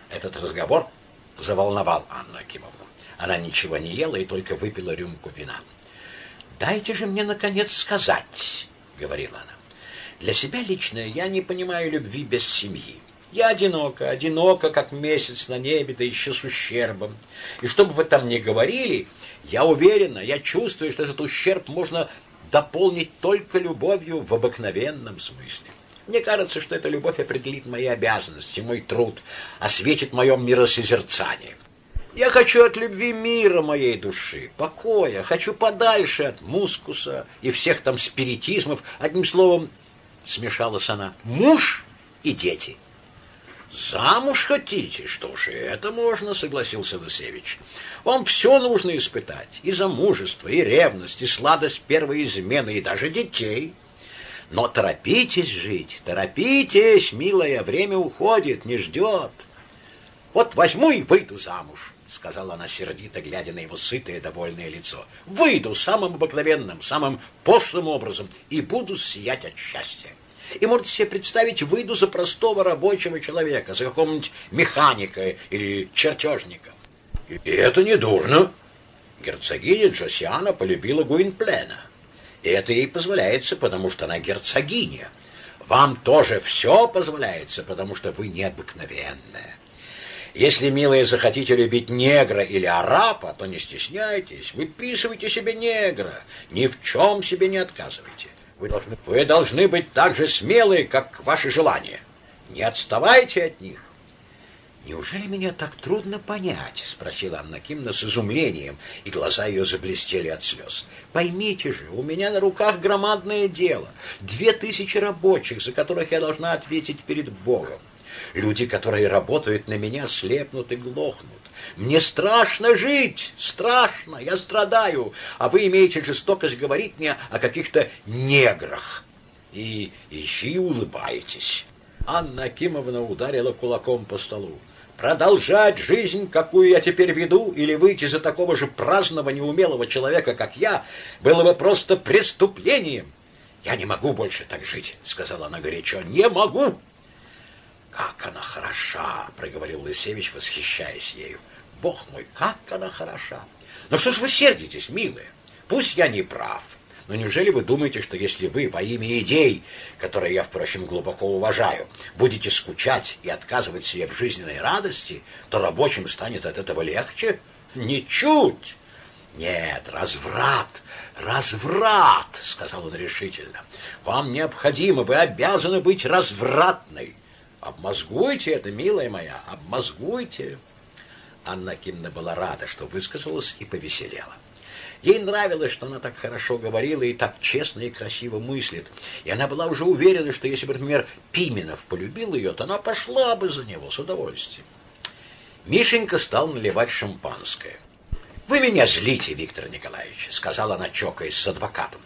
Этот разговор заволновал Анну Акимовну. Она ничего не ела и только выпила рюмку вина. «Дайте же мне, наконец, сказать», — говорила она. «Для себя лично я не понимаю любви без семьи. Я одинока, одинока, как месяц на небе, да еще с ущербом. И что бы вы там ни говорили, я уверена, я чувствую, что этот ущерб можно дополнить только любовью в обыкновенном смысле. Мне кажется, что эта любовь определит мои обязанности, мой труд, осветит мое миросозерцание. Я хочу от любви мира моей души, покоя, хочу подальше от мускуса и всех там спиритизмов. Одним словом, смешалась она, муж и дети. Замуж хотите? Что ж, это можно, согласился Лысевич. Вам все нужно испытать, и замужество, и ревность, и сладость первой измены, и даже детей. Но торопитесь жить, торопитесь, милая, время уходит, не ждет. Вот возьму и выйду замуж, сказала она сердито, глядя на его сытое, довольное лицо. Выйду самым обыкновенным, самым пошлым образом и буду сиять от счастья. И можете себе представить, выйду за простого рабочего человека, за какого-нибудь механика или чертежника. И это не дурно. Герцогиня Джосиана полюбила Гуинплена. И это ей позволяется, потому что она герцогиня. Вам тоже все позволяется, потому что вы необыкновенная. Если, милые, захотите любить негра или арапа, то не стесняйтесь, выписывайте себе негра, ни в чем себе не отказывайте. Вы должны, вы должны быть так же смелые, как ваши желания. Не отставайте от них. «Неужели меня так трудно понять?» — спросила Анна Кимна с изумлением, и глаза ее заблестели от слез. «Поймите же, у меня на руках громадное дело. Две тысячи рабочих, за которых я должна ответить перед Богом. Люди, которые работают на меня, слепнут и глохнут. Мне страшно жить, страшно, я страдаю, а вы имеете жестокость говорить мне о каких-то неграх. И еще и улыбаетесь. Анна Акимовна ударила кулаком по столу. Продолжать жизнь, какую я теперь веду, или выйти за такого же праздного, неумелого человека, как я, было бы просто преступлением. Я не могу больше так жить, сказала она горячо. Не могу. Как она хороша, проговорил Лысевич, восхищаясь ею. Бог мой, как она хороша. Но что ж вы сердитесь, милая? Пусть я не прав, но неужели вы думаете, что если вы во имя идей, которые я, впрочем, глубоко уважаю, будете скучать и отказывать себе в жизненной радости, то рабочим станет от этого легче? Ничуть! Нет, разврат, разврат, сказал он решительно. Вам необходимо, вы обязаны быть развратной. Обмозгуйте это, милая моя, обмозгуйте. Анна Кимна была рада, что высказалась и повеселела. Ей нравилось, что она так хорошо говорила и так честно и красиво мыслит. И она была уже уверена, что если бы, например, Пименов полюбил ее, то она пошла бы за него с удовольствием. Мишенька стал наливать шампанское. «Вы меня злите, Виктор Николаевич», — сказала она, чокаясь с адвокатом.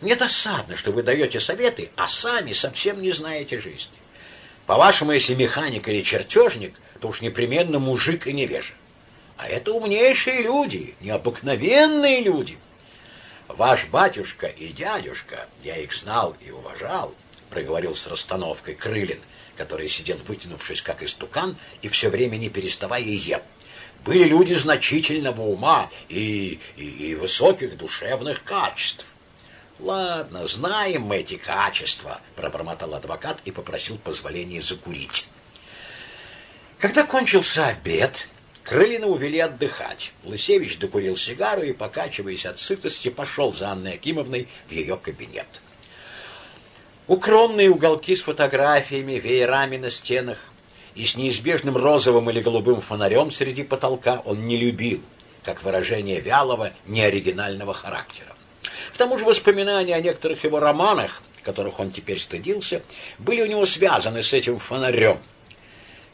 «Мне досадно, что вы даете советы, а сами совсем не знаете жизни. По-вашему, если механик или чертежник, то уж непременно мужик и невежа. А это умнейшие люди, необыкновенные люди. Ваш батюшка и дядюшка, я их знал и уважал, проговорил с расстановкой Крылин, который сидел вытянувшись как истукан и все время не переставая ел. Были люди значительного ума и, и, и высоких душевных качеств. Ладно, знаем мы эти качества, пробормотал адвокат и попросил позволения закурить. Когда кончился обед, Крылина увели отдыхать. Лысевич докурил сигару и, покачиваясь от сытости, пошел за Анной Акимовной в ее кабинет. Укромные уголки с фотографиями, веерами на стенах и с неизбежным розовым или голубым фонарем среди потолка он не любил, как выражение вялого, неоригинального характера. К тому же воспоминания о некоторых его романах, которых он теперь стыдился, были у него связаны с этим фонарем.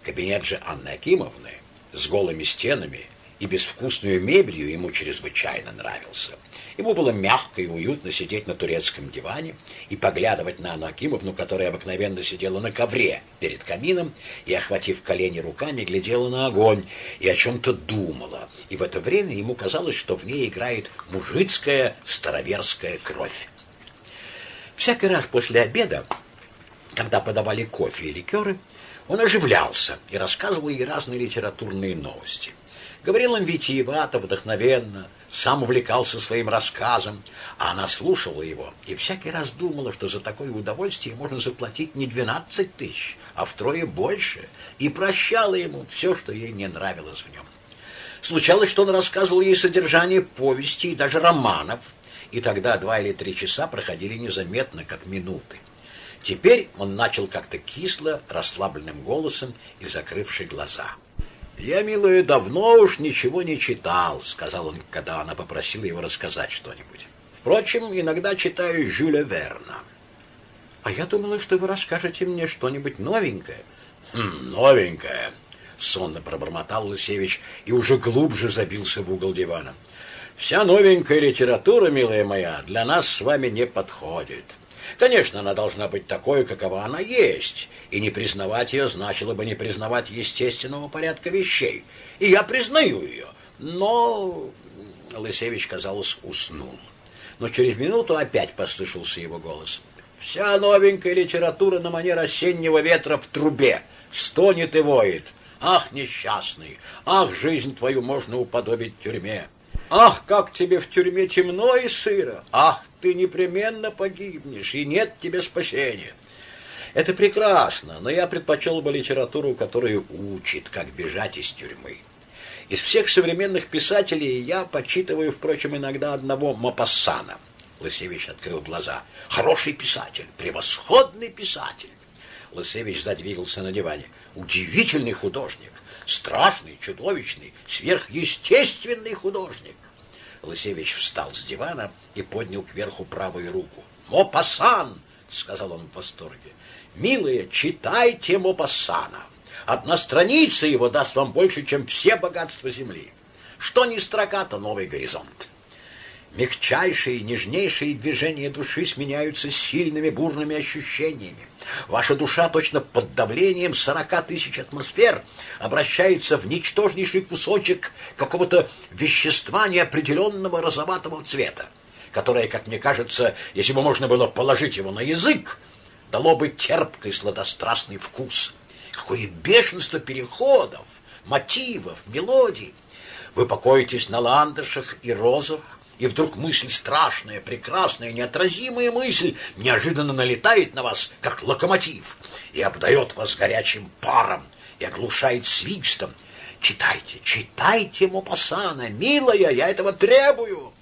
Кабинет же Анны Акимовны с голыми стенами и безвкусную мебелью ему чрезвычайно нравился. Ему было мягко и уютно сидеть на турецком диване и поглядывать на Анну Акимовну, которая обыкновенно сидела на ковре перед камином и, охватив колени руками, глядела на огонь и о чем-то думала. И в это время ему казалось, что в ней играет мужицкая староверская кровь. Всякий раз после обеда, когда подавали кофе и ликеры, он оживлялся и рассказывал ей разные литературные новости. Говорил он витиевато, вдохновенно, сам увлекался своим рассказом, а она слушала его и всякий раз думала, что за такое удовольствие можно заплатить не двенадцать тысяч, а втрое больше, и прощала ему все, что ей не нравилось в нем. Случалось, что он рассказывал ей содержание повести и даже романов, и тогда два или три часа проходили незаметно, как минуты. Теперь он начал как-то кисло, расслабленным голосом и закрывший глаза. «Я, милая, давно уж ничего не читал», — сказал он, когда она попросила его рассказать что-нибудь. «Впрочем, иногда читаю Жюля Верна». «А я думала, что вы расскажете мне что-нибудь новенькое». «Хм, новенькое», — сонно пробормотал Лысевич и уже глубже забился в угол дивана. «Вся новенькая литература, милая моя, для нас с вами не подходит». Конечно, она должна быть такой, какова она есть, и не признавать ее значило бы не признавать естественного порядка вещей. И я признаю ее, но... Лысевич, казалось, уснул. Но через минуту опять послышался его голос. «Вся новенькая литература на манер осеннего ветра в трубе стонет и воет. Ах, несчастный! Ах, жизнь твою можно уподобить тюрьме! Ах, как тебе в тюрьме темно и сыро! Ах, ты непременно погибнешь, и нет тебе спасения. Это прекрасно, но я предпочел бы литературу, которая учит, как бежать из тюрьмы. Из всех современных писателей я почитываю, впрочем, иногда одного Мапассана. Лысевич открыл глаза. Хороший писатель, превосходный писатель. Лысевич задвигался на диване. Удивительный художник, страшный, чудовищный, сверхъестественный художник. Лысевич встал с дивана и поднял кверху правую руку. «Мопассан!» — сказал он в восторге. «Милые, читайте Мопассана. Одна страница его даст вам больше, чем все богатства земли. Что ни строка, то новый горизонт. Мягчайшие, нежнейшие движения души сменяются сильными бурными ощущениями. Ваша душа точно под давлением сорока тысяч атмосфер обращается в ничтожнейший кусочек какого-то вещества неопределенного розоватого цвета, которое, как мне кажется, если бы можно было положить его на язык, дало бы терпкий сладострастный вкус. Какое бешенство переходов, мотивов, мелодий! Вы покоитесь на ландышах и розах, и вдруг мысль страшная, прекрасная, неотразимая мысль неожиданно налетает на вас, как локомотив, и обдает вас горячим паром, и оглушает свистом. Читайте, читайте Мопассана, милая, я этого требую.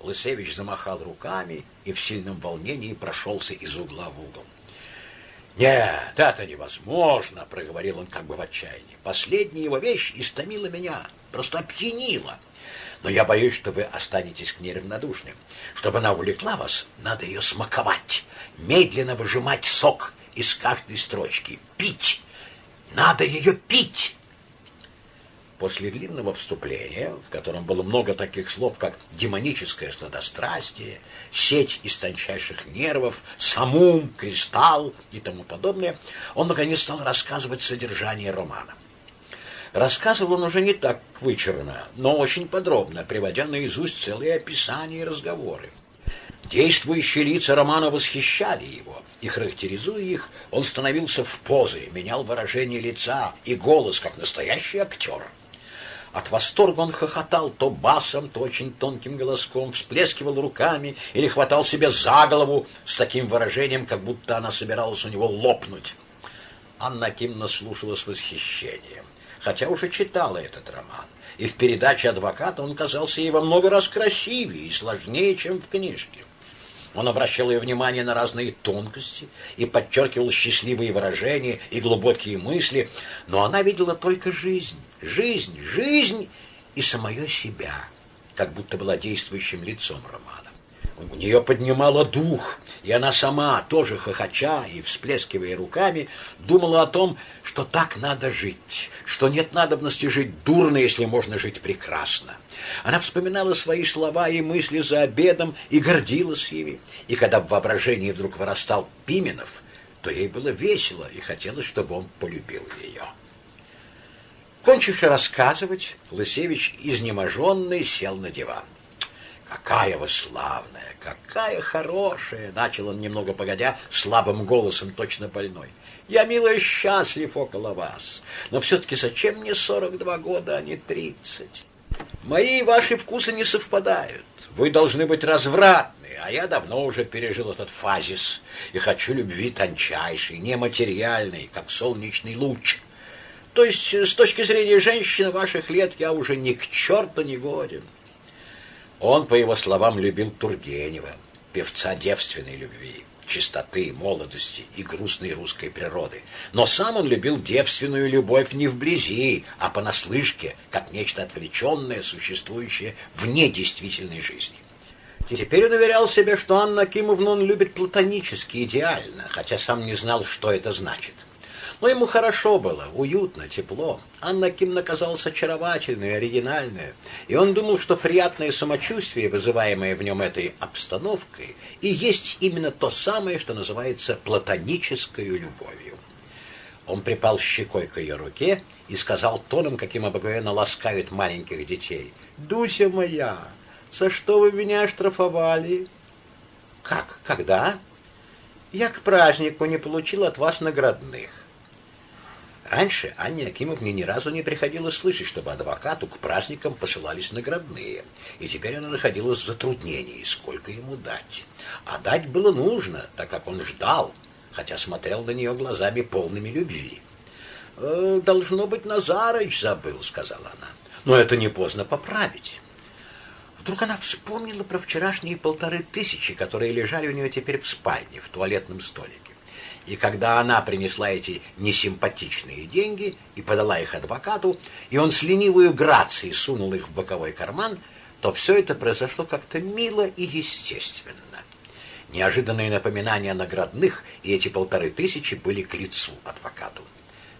Лысевич замахал руками и в сильном волнении прошелся из угла в угол. «Нет, это невозможно», — проговорил он как бы в отчаянии. «Последняя его вещь истомила меня, просто опьянила. Но я боюсь, что вы останетесь к ней равнодушны. Чтобы она увлекла вас, надо ее смаковать, медленно выжимать сок из каждой строчки, пить. Надо ее пить. После длинного вступления, в котором было много таких слов, как демоническое сладострастие, сеть из тончайших нервов, самум, кристалл и тому подобное, он наконец стал рассказывать содержание романа. Рассказывал он уже не так вычурно, но очень подробно, приводя наизусть целые описания и разговоры. Действующие лица романа восхищали его, и, характеризуя их, он становился в позы, менял выражение лица и голос, как настоящий актер. От восторга он хохотал то басом, то очень тонким голоском, всплескивал руками или хватал себя за голову с таким выражением, как будто она собиралась у него лопнуть. Анна Кимна слушала с восхищением хотя уже читала этот роман. И в передаче «Адвоката» он казался ей во много раз красивее и сложнее, чем в книжке. Он обращал ее внимание на разные тонкости и подчеркивал счастливые выражения и глубокие мысли, но она видела только жизнь, жизнь, жизнь и самое себя, как будто была действующим лицом романа. У нее поднимало дух, и она сама, тоже хохоча и всплескивая руками, думала о том, что так надо жить, что нет надобности жить дурно, если можно жить прекрасно. Она вспоминала свои слова и мысли за обедом и гордилась ими. И когда в воображении вдруг вырастал Пименов, то ей было весело и хотелось, чтобы он полюбил ее. Кончивши рассказывать, Лысевич, изнеможенный, сел на диван. «Какая вы славная, какая хорошая!» — начал он немного погодя, слабым голосом, точно больной. «Я, милая, счастлив около вас, но все-таки зачем мне сорок два года, а не тридцать? Мои и ваши вкусы не совпадают. Вы должны быть развратны, а я давно уже пережил этот фазис и хочу любви тончайшей, нематериальной, как солнечный луч. То есть, с точки зрения женщин ваших лет, я уже ни к черту не годен». Он, по его словам, любил Тургенева, певца девственной любви, чистоты, молодости и грустной русской природы. Но сам он любил девственную любовь не вблизи, а понаслышке, как нечто отвлеченное, существующее вне действительной жизни. Теперь он уверял себе, что Анна Акимовну он любит платонически, идеально, хотя сам не знал, что это значит. Но ему хорошо было, уютно, тепло. Анна Кимна казалась очаровательной, оригинальной, и он думал, что приятное самочувствие, вызываемое в нем этой обстановкой, и есть именно то самое, что называется платонической любовью. Он припал щекой к ее руке и сказал тоном, каким обыкновенно ласкают маленьких детей. «Дуся моя, за что вы меня оштрафовали?» «Как? Когда?» «Я к празднику не получил от вас наградных. Раньше Анне Акимовне ни разу не приходилось слышать, чтобы адвокату к праздникам посылались наградные, и теперь она находилась в затруднении, сколько ему дать. А дать было нужно, так как он ждал, хотя смотрел на нее глазами полными любви. «Э, «Должно быть, Назарыч забыл», — сказала она. «Но это не поздно поправить». Вдруг она вспомнила про вчерашние полторы тысячи, которые лежали у нее теперь в спальне, в туалетном столике. И когда она принесла эти несимпатичные деньги и подала их адвокату, и он с ленивой грацией сунул их в боковой карман, то все это произошло как-то мило и естественно. Неожиданные напоминания о наградных и эти полторы тысячи были к лицу адвокату.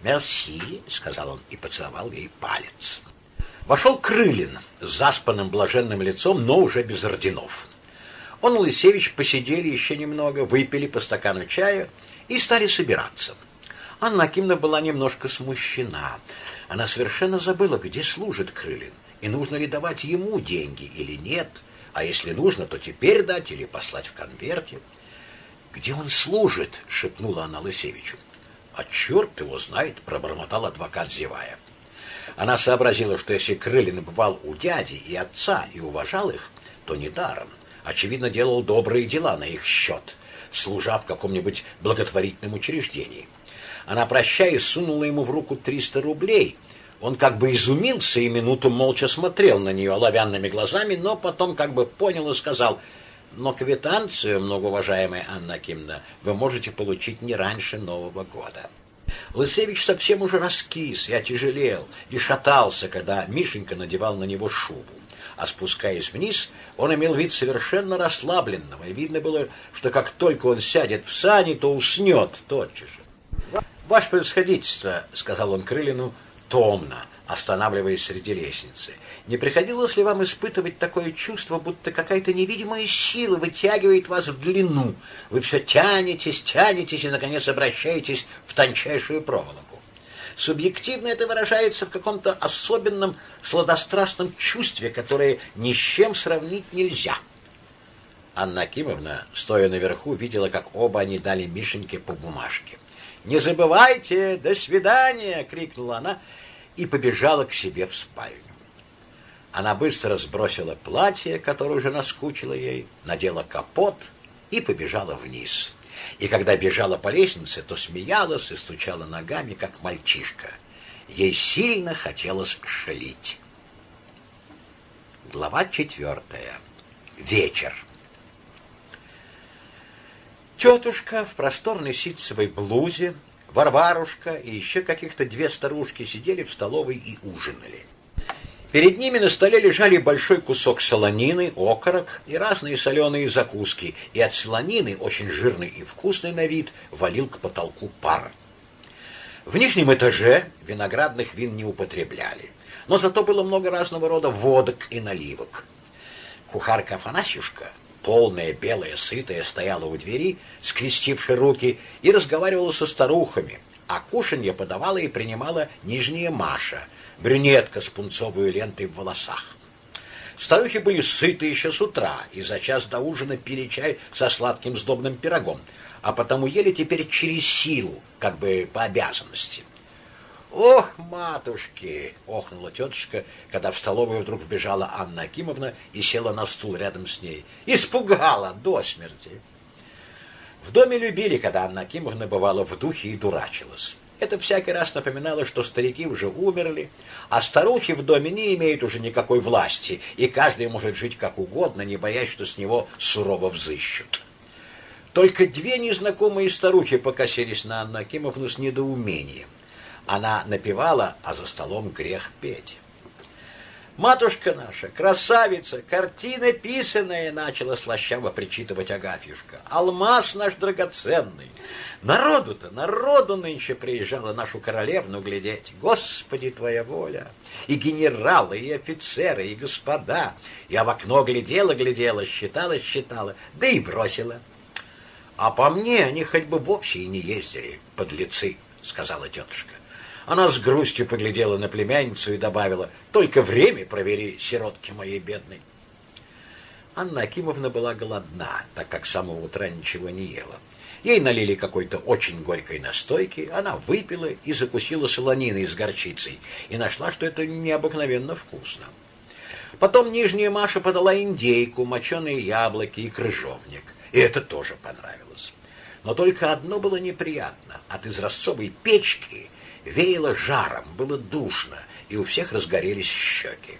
«Мерси», — сказал он и поцеловал ей палец. Вошел Крылин с заспанным блаженным лицом, но уже без орденов. Он и Лысевич посидели еще немного, выпили по стакану чая — и стали собираться. Анна Акимовна была немножко смущена. Она совершенно забыла, где служит Крылин, и нужно ли давать ему деньги или нет, а если нужно, то теперь дать или послать в конверте. «Где он служит?» — шепнула она Лысевичу. «А черт его знает!» — пробормотал адвокат, зевая. Она сообразила, что если Крылин бывал у дяди и отца и уважал их, то недаром. Очевидно, делал добрые дела на их счет — служа в каком-нибудь благотворительном учреждении. Она, прощаясь, сунула ему в руку триста рублей. Он как бы изумился и минуту молча смотрел на нее оловянными глазами, но потом как бы понял и сказал, «Но квитанцию, многоуважаемая Анна Кимна, вы можете получить не раньше Нового года». Лысевич совсем уже раскис и отяжелел, и шатался, когда Мишенька надевал на него шубу а спускаясь вниз, он имел вид совершенно расслабленного, и видно было, что как только он сядет в сани, то уснет тотчас же. «Ваше происходительство», — сказал он Крылину томно, останавливаясь среди лестницы, «не приходилось ли вам испытывать такое чувство, будто какая-то невидимая сила вытягивает вас в длину? Вы все тянетесь, тянетесь и, наконец, обращаетесь в тончайшую проволоку. Субъективно это выражается в каком-то особенном сладострастном чувстве, которое ни с чем сравнить нельзя. Анна Акимовна, стоя наверху, видела, как оба они дали Мишеньке по бумажке. «Не забывайте! До свидания!» — крикнула она и побежала к себе в спальню. Она быстро сбросила платье, которое уже наскучило ей, надела капот и побежала вниз и когда бежала по лестнице, то смеялась и стучала ногами, как мальчишка. Ей сильно хотелось шалить. Глава четвертая. Вечер. Тетушка в просторной ситцевой блузе, Варварушка и еще каких-то две старушки сидели в столовой и ужинали. Перед ними на столе лежали большой кусок солонины, окорок и разные соленые закуски, и от солонины, очень жирный и вкусный на вид, валил к потолку пар. В нижнем этаже виноградных вин не употребляли, но зато было много разного рода водок и наливок. Кухарка Афанасьюшка, полная, белая, сытая, стояла у двери, скрестивши руки, и разговаривала со старухами, а кушанье подавала и принимала нижняя Маша — брюнетка с пунцовой лентой в волосах. Старухи были сыты еще с утра и за час до ужина пили чай со сладким сдобным пирогом, а потому ели теперь через силу, как бы по обязанности. «Ох, матушки!» — охнула тетушка, когда в столовую вдруг вбежала Анна Акимовна и села на стул рядом с ней. «Испугала до смерти!» В доме любили, когда Анна Акимовна бывала в духе и дурачилась. Это всякий раз напоминало, что старики уже умерли, а старухи в доме не имеют уже никакой власти, и каждый может жить как угодно, не боясь, что с него сурово взыщут. Только две незнакомые старухи покосились на Анну Акимовну с недоумением. Она напевала, а за столом грех петь. Матушка наша, красавица, картина писаная, начала слащаво причитывать Агафьюшка. Алмаз наш драгоценный. Народу-то, народу нынче приезжала нашу королевну глядеть. Господи, твоя воля! И генералы, и офицеры, и господа. Я в окно глядела-глядела, считала-считала, да и бросила. А по мне они хоть бы вовсе и не ездили, подлецы, сказала тетушка. Она с грустью поглядела на племянницу и добавила, «Только время провели, сиротки моей бедной». Анна Акимовна была голодна, так как с самого утра ничего не ела. Ей налили какой-то очень горькой настойки, она выпила и закусила солониной с горчицей, и нашла, что это необыкновенно вкусно. Потом нижняя Маша подала индейку, моченые яблоки и крыжовник, и это тоже понравилось. Но только одно было неприятно. От изразцовой печки Веяло жаром, было душно, и у всех разгорелись щеки.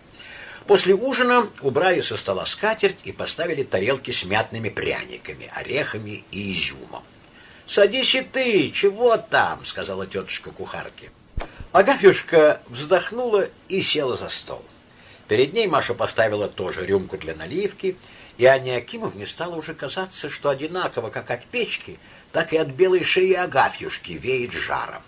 После ужина убрали со стола скатерть и поставили тарелки с мятными пряниками, орехами и изюмом. «Садись и ты, чего там?» — сказала тетушка кухарке. Агафьюшка вздохнула и села за стол. Перед ней Маша поставила тоже рюмку для наливки, и Анне Акимовне стало уже казаться, что одинаково как от печки, так и от белой шеи Агафьюшки веет жаром.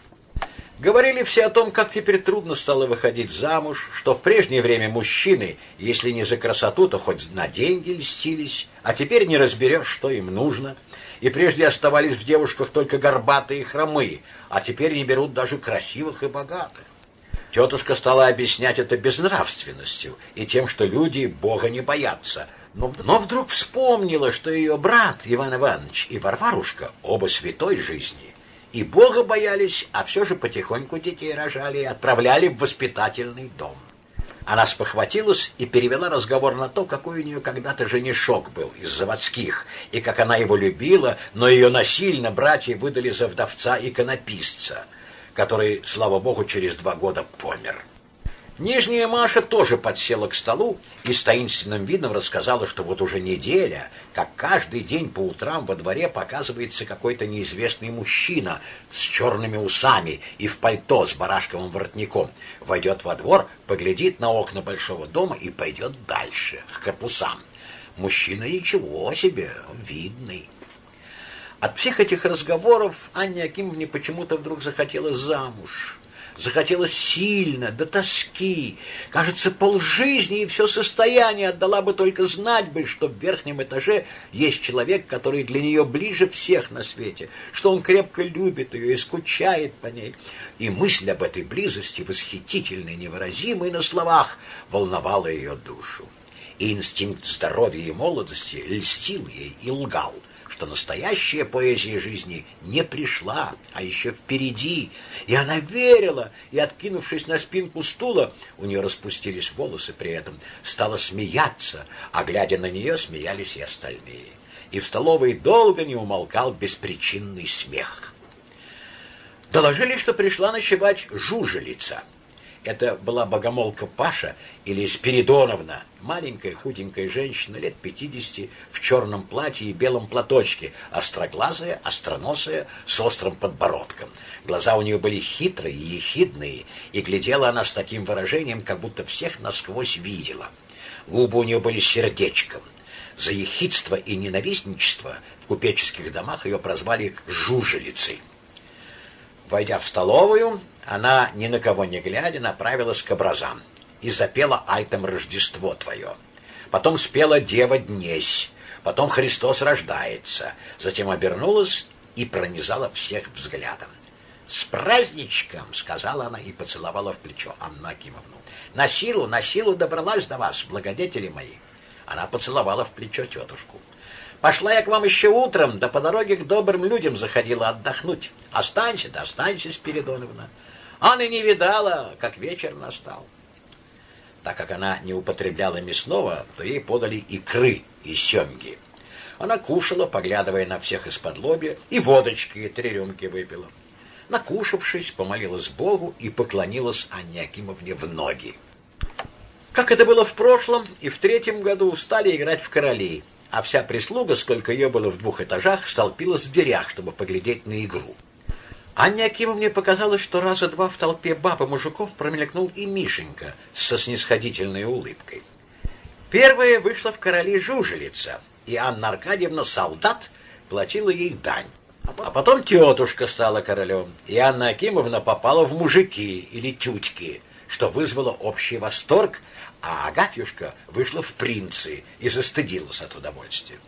Говорили все о том, как теперь трудно стало выходить замуж, что в прежнее время мужчины, если не за красоту, то хоть на деньги льстились, а теперь не разберешь, что им нужно. И прежде оставались в девушках только горбатые и хромые, а теперь не берут даже красивых и богатых. Тетушка стала объяснять это безнравственностью и тем, что люди Бога не боятся. Но, но вдруг вспомнила, что ее брат Иван Иванович и Варварушка оба святой жизни, и Бога боялись, а все же потихоньку детей рожали и отправляли в воспитательный дом. Она спохватилась и перевела разговор на то, какой у нее когда-то женишок был из заводских, и как она его любила, но ее насильно братья выдали за вдовца-иконописца, который, слава богу, через два года помер. Нижняя Маша тоже подсела к столу и с таинственным видом рассказала, что вот уже неделя, как каждый день по утрам во дворе показывается какой-то неизвестный мужчина с черными усами и в пальто с барашковым воротником. Войдет во двор, поглядит на окна большого дома и пойдет дальше, к корпусам. Мужчина ничего себе, видный. От всех этих разговоров Анне Акимовне почему-то вдруг захотелось замуж. Захотелось сильно, до тоски. Кажется, полжизни и все состояние отдала бы только знать бы, что в верхнем этаже есть человек, который для нее ближе всех на свете, что он крепко любит ее и скучает по ней. И мысль об этой близости, восхитительной, невыразимой на словах, волновала ее душу. И инстинкт здоровья и молодости льстил ей и лгал что настоящая поэзия жизни не пришла, а еще впереди. И она верила, и, откинувшись на спинку стула, у нее распустились волосы при этом, стала смеяться, а, глядя на нее, смеялись и остальные. И в столовой долго не умолкал беспричинный смех. Доложили, что пришла ночевать жужелица — это была богомолка Паша или Спиридоновна, маленькая худенькая женщина лет пятидесяти в черном платье и белом платочке, остроглазая, остроносая, с острым подбородком. Глаза у нее были хитрые и ехидные, и глядела она с таким выражением, как будто всех насквозь видела. Губы у нее были сердечком. За ехидство и ненавистничество в купеческих домах ее прозвали «жужелицей». Войдя в столовую, она, ни на кого не глядя, направилась к образам и запела альтом «Рождество твое». Потом спела «Дева днесь», потом «Христос рождается», затем обернулась и пронизала всех взглядом. «С праздничком!» — сказала она и поцеловала в плечо Анну Акимовну. «На силу, на силу добралась до вас, благодетели мои!» Она поцеловала в плечо тетушку. «Пошла я к вам еще утром, да по дороге к добрым людям заходила отдохнуть. Останься, да останься, Спиридоновна. Анны не видала, как вечер настал». Так как она не употребляла мясного, то ей подали икры и семги. Она кушала, поглядывая на всех из-под лобья, и водочки три рюмки выпила. Накушавшись, помолилась Богу и поклонилась Анне Акимовне в ноги. Как это было в прошлом, и в третьем году стали играть в короли, а вся прислуга, сколько ее было в двух этажах, столпилась в дверях, чтобы поглядеть на игру. Анне Акимовне показалось, что раза два в толпе баб и мужиков промелькнул и Мишенька со снисходительной улыбкой. Первая вышла в короли жужелица, и Анна Аркадьевна, солдат, платила ей дань. А потом тетушка стала королем, и Анна Акимовна попала в мужики или тютьки, что вызвало общий восторг, а Агафьюшка вышла в принцы и застыдилась от удовольствия.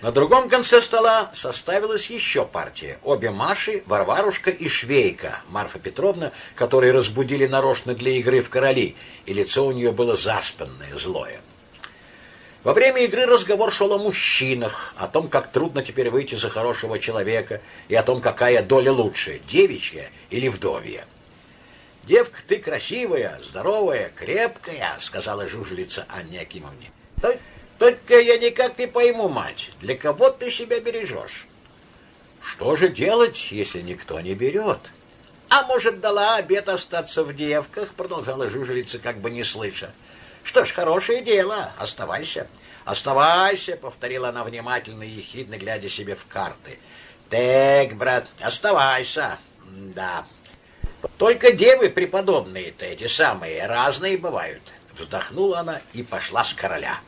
На другом конце стола составилась еще партия. Обе Маши, Варварушка и Швейка, Марфа Петровна, которые разбудили нарочно для игры в короли, и лицо у нее было заспанное, злое. Во время игры разговор шел о мужчинах, о том, как трудно теперь выйти за хорошего человека, и о том, какая доля лучше, девичья или вдовья. «Девка, ты красивая, здоровая, крепкая», — сказала жужелица Анне Акимовне. «Только я никак не пойму, мать, для кого ты себя бережешь?» «Что же делать, если никто не берет?» «А может, дала обед остаться в девках?» — продолжала жужелица, как бы не слыша. Что ж, хорошее дело, оставайся. Оставайся, повторила она внимательно и ехидно, глядя себе в карты. Так, брат, оставайся. Да. Только девы преподобные-то эти самые, разные бывают. Вздохнула она и пошла с короля.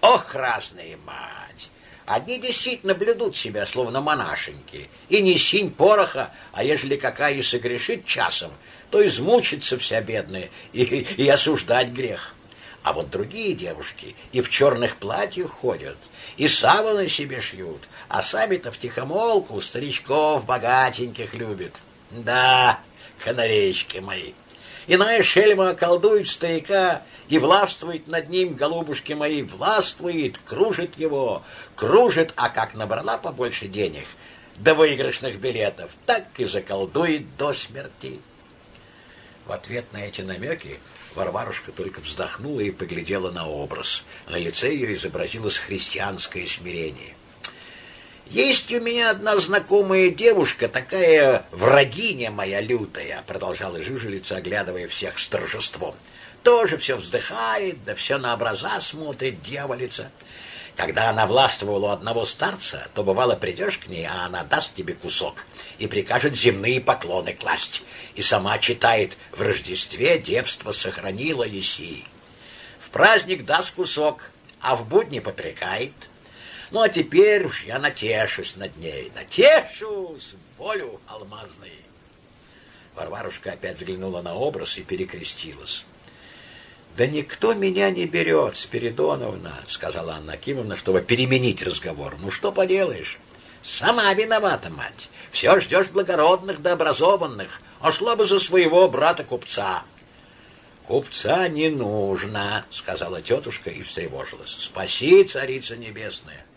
Ох, разные, мать! Одни действительно блюдут себя, словно монашеньки, и не синь пороха, а ежели какая и согрешит часом, то измучится вся бедная, и, и осуждать грех. А вот другие девушки и в черных платьях ходят, и саваны себе шьют, а сами-то в тихомолку старичков богатеньких любят. Да, канареечки мои. Иная шельма околдует старика и властвует над ним, голубушки мои, властвует, кружит его, кружит, а как набрала побольше денег до выигрышных билетов, так и заколдует до смерти. В ответ на эти намеки Варварушка только вздохнула и поглядела на образ. На лице ее изобразилось христианское смирение. «Есть у меня одна знакомая девушка, такая врагиня моя лютая», продолжала жужелица, оглядывая всех с торжеством. «Тоже все вздыхает, да все на образа смотрит, дьяволица. Когда она властвовала у одного старца, то бывало придешь к ней, а она даст тебе кусок и прикажет земные поклоны класть. И сама читает «В Рождестве девство сохранила еси». В праздник даст кусок, а в будни попрекает. Ну, а теперь уж я натешусь над ней, натешусь, волю алмазной. Варварушка опять взглянула на образ и перекрестилась. «Да никто меня не берет, Спиридоновна», — сказала Анна Акимовна, чтобы переменить разговор. «Ну что поделаешь? Сама виновата, мать. Все ждешь благородных да образованных, а шла бы за своего брата-купца». «Купца не нужно», — сказала тетушка и встревожилась. «Спаси, царица небесная!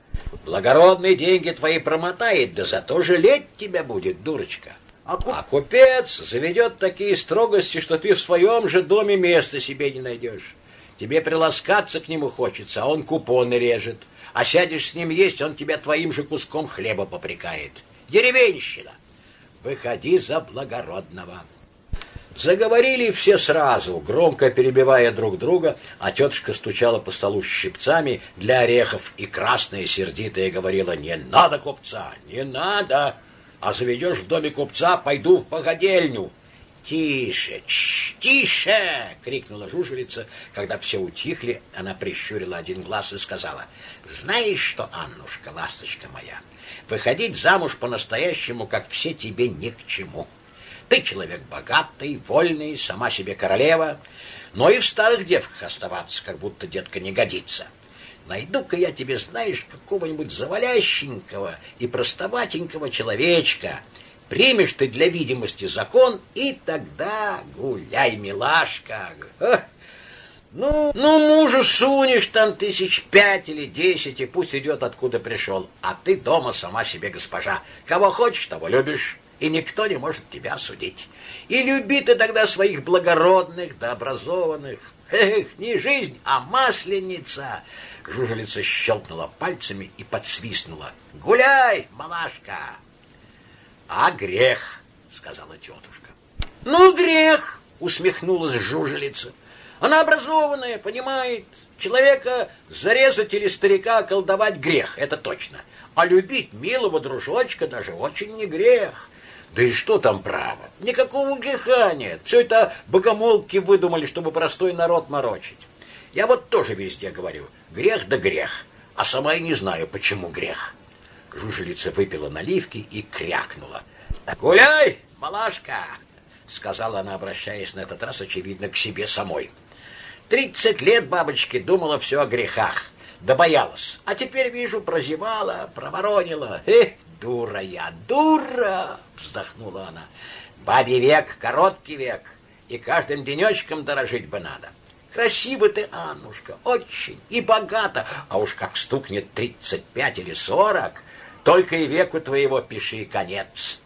Благородные деньги твои промотает, да зато жалеть тебя будет, дурочка. А, куп... а купец заведет такие строгости, что ты в своем же доме места себе не найдешь. Тебе приласкаться к нему хочется, а он купоны режет. А сядешь с ним есть, он тебя твоим же куском хлеба попрекает. Деревенщина! Выходи за благородного. Заговорили все сразу, громко перебивая друг друга, а тетушка стучала по столу щипцами для орехов и красная сердитая говорила «Не надо купца, не надо!» а заведешь в доме купца, пойду в погодельню. «Тише, тише!» — крикнула жужелица. Когда все утихли, она прищурила один глаз и сказала, «Знаешь что, Аннушка, ласточка моя, выходить замуж по-настоящему, как все, тебе ни к чему. Ты человек богатый, вольный, сама себе королева, но и в старых девках оставаться, как будто детка не годится». Найду-ка я тебе, знаешь, какого-нибудь завалященького и простоватенького человечка. Примешь ты для видимости закон, и тогда гуляй, милашка. Ну, ну, мужу сунешь там тысяч пять или десять, и пусть идет, откуда пришел. А ты дома сама себе госпожа. Кого хочешь, того любишь, и никто не может тебя судить. И люби ты тогда своих благородных да образованных. Эх, не жизнь, а масленица. Жужелица щелкнула пальцами и подсвистнула. Гуляй, малашка! А грех, сказала тетушка. Ну, грех, усмехнулась жужелица. Она образованная, понимает. Человека зарезать или старика колдовать грех, это точно. А любить милого дружочка даже очень не грех. Да и что там право? Никакого греха нет. Все это богомолки выдумали, чтобы простой народ морочить. Я вот тоже везде говорю, грех да грех, а сама и не знаю, почему грех. Жужелица выпила наливки и крякнула. «Гуляй, малашка!» — сказала она, обращаясь на этот раз, очевидно, к себе самой. «Тридцать лет бабочки думала все о грехах, да боялась. А теперь, вижу, прозевала, проворонила. Эх, дура я, дура!» — вздохнула она. «Бабий век, короткий век, и каждым денечком дорожить бы надо». Красиво ты, Аннушка, очень и богато, а уж как стукнет тридцать пять или сорок, только и веку твоего пиши конец.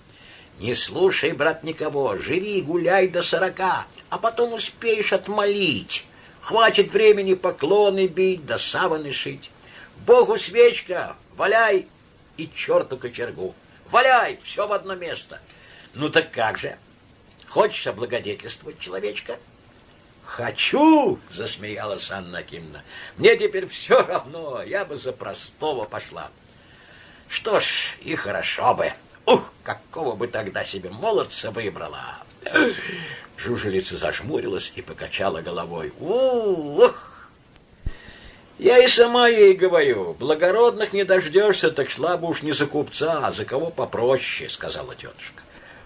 Не слушай, брат, никого, живи и гуляй до сорока, а потом успеешь отмолить. Хватит времени поклоны бить, да саваны шить. Богу свечка, валяй, и черту кочергу. Валяй, все в одно место. Ну так как же? Хочешь облагодетельствовать человечка? «Хочу!» — засмеялась Анна Акимовна. «Мне теперь все равно, я бы за простого пошла». «Что ж, и хорошо бы. Ух, какого бы тогда себе молодца выбрала!» Жужелица зажмурилась и покачала головой. «Ух!» Я и сама ей говорю, благородных не дождешься, так шла бы уж не за купца, а за кого попроще, сказала тетушка.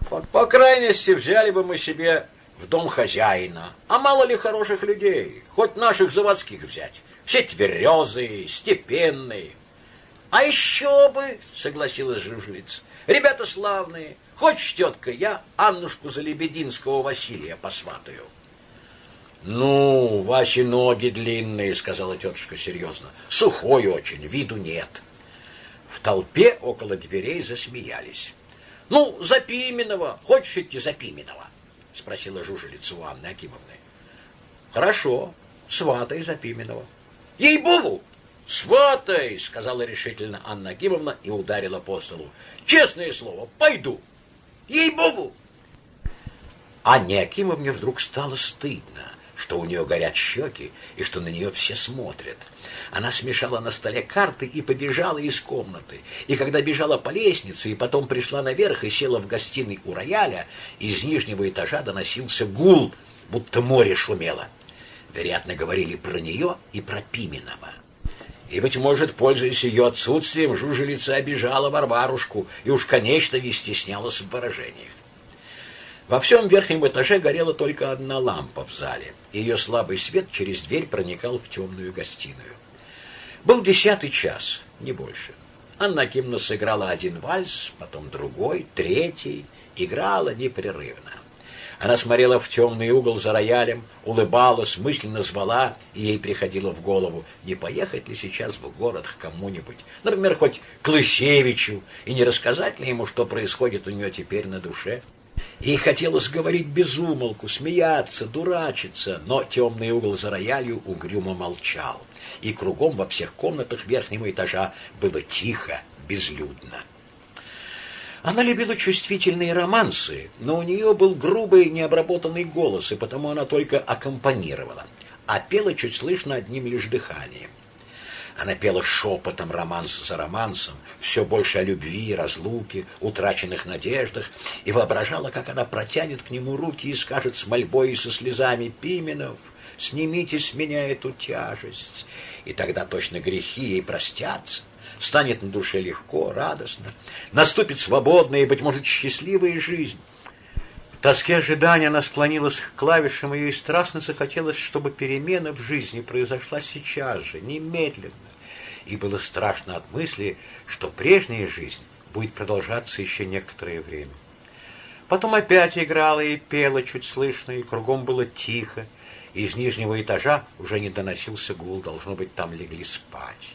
Вот по крайности взяли бы мы себе в дом хозяина. А мало ли хороших людей, хоть наших заводских взять. Все тверезые, степенные. А еще бы, согласилась жужелица, ребята славные. Хочешь, тетка, я Аннушку Залебединского Василия посватаю. Ну, ваши ноги длинные, сказала тетушка серьезно. Сухой очень, виду нет. В толпе около дверей засмеялись. Ну, за Пименова, хочешь идти за Пименова? — спросила жужелица у Анны Акимовны. — Хорошо, сватай за Пименова. — Ей-богу! «Сватай!» — сказала решительно Анна Акимовна и ударила по столу. «Честное слово, пойду! Ей-богу!» Анне Акимовне вдруг стало стыдно, что у нее горят щеки и что на нее все смотрят. Она смешала на столе карты и побежала из комнаты. И когда бежала по лестнице и потом пришла наверх и села в гостиной у рояля, из нижнего этажа доносился гул, будто море шумело. Вероятно, говорили про нее и про Пименова. И, быть может, пользуясь ее отсутствием, жужелица обижала Варварушку и уж, конечно, не стеснялась в выражениях. Во всем верхнем этаже горела только одна лампа в зале, и ее слабый свет через дверь проникал в темную гостиную. Был десятый час, не больше. Анна Акимовна сыграла один вальс, потом другой, третий, играла непрерывно. Она смотрела в темный угол за роялем, улыбалась, мысленно звала, и ей приходило в голову, не поехать ли сейчас в город к кому-нибудь, например, хоть к Лысевичу, и не рассказать ли ему, что происходит у нее теперь на душе. Ей хотелось говорить без умолку, смеяться, дурачиться, но темный угол за роялью угрюмо молчал и кругом во всех комнатах верхнего этажа было тихо, безлюдно. Она любила чувствительные романсы, но у нее был грубый, необработанный голос, и потому она только аккомпанировала, а пела чуть слышно одним лишь дыханием. Она пела шепотом романс за романсом, все больше о любви, разлуке, утраченных надеждах, и воображала, как она протянет к нему руки и скажет с мольбой и со слезами «Пименов, снимите с меня эту тяжесть, и тогда точно грехи ей простятся. Станет на душе легко, радостно, наступит свободная и, быть может, счастливая жизнь. В тоске ожидания она склонилась к клавишам, и ей страстно захотелось, чтобы перемена в жизни произошла сейчас же, немедленно. И было страшно от мысли, что прежняя жизнь будет продолжаться еще некоторое время. Потом опять играла и пела чуть слышно, и кругом было тихо. Из нижнего этажа уже не доносился гул, должно быть, там легли спать.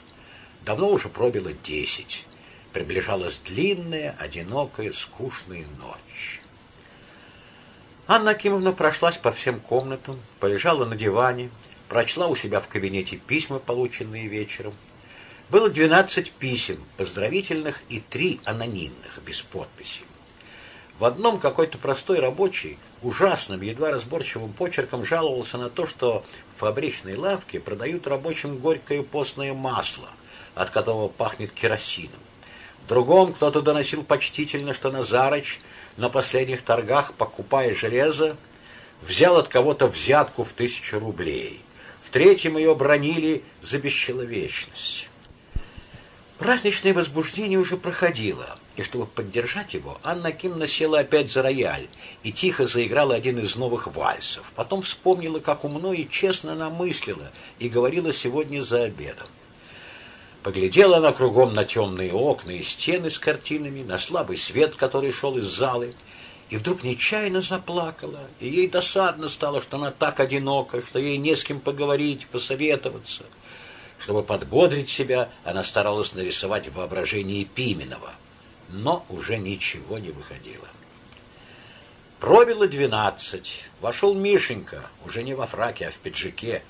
Давно уже пробило десять. Приближалась длинная, одинокая, скучная ночь. Анна Акимовна прошлась по всем комнатам, полежала на диване, прочла у себя в кабинете письма, полученные вечером. Было двенадцать писем, поздравительных, и три анонимных, без подписи. В одном какой-то простой рабочий ужасным, едва разборчивым почерком жаловался на то, что в фабричной лавке продают рабочим горькое постное масло, от которого пахнет керосином. В другом кто-то доносил почтительно, что Назарыч на последних торгах, покупая железо, взял от кого-то взятку в тысячу рублей. В третьем ее бронили за бесчеловечность. Праздничное возбуждение уже проходило, и чтобы поддержать его, Анна Кимна села опять за рояль и тихо заиграла один из новых вальсов. Потом вспомнила, как умно и честно она мыслила и говорила сегодня за обедом. Поглядела она кругом на темные окна и стены с картинами, на слабый свет, который шел из залы, и вдруг нечаянно заплакала, и ей досадно стало, что она так одинока, что ей не с кем поговорить, посоветоваться. Чтобы подбодрить себя, она старалась нарисовать в воображении Пименова, но уже ничего не выходило. Пробило двенадцать. Вошел Мишенька, уже не во фраке, а в пиджаке,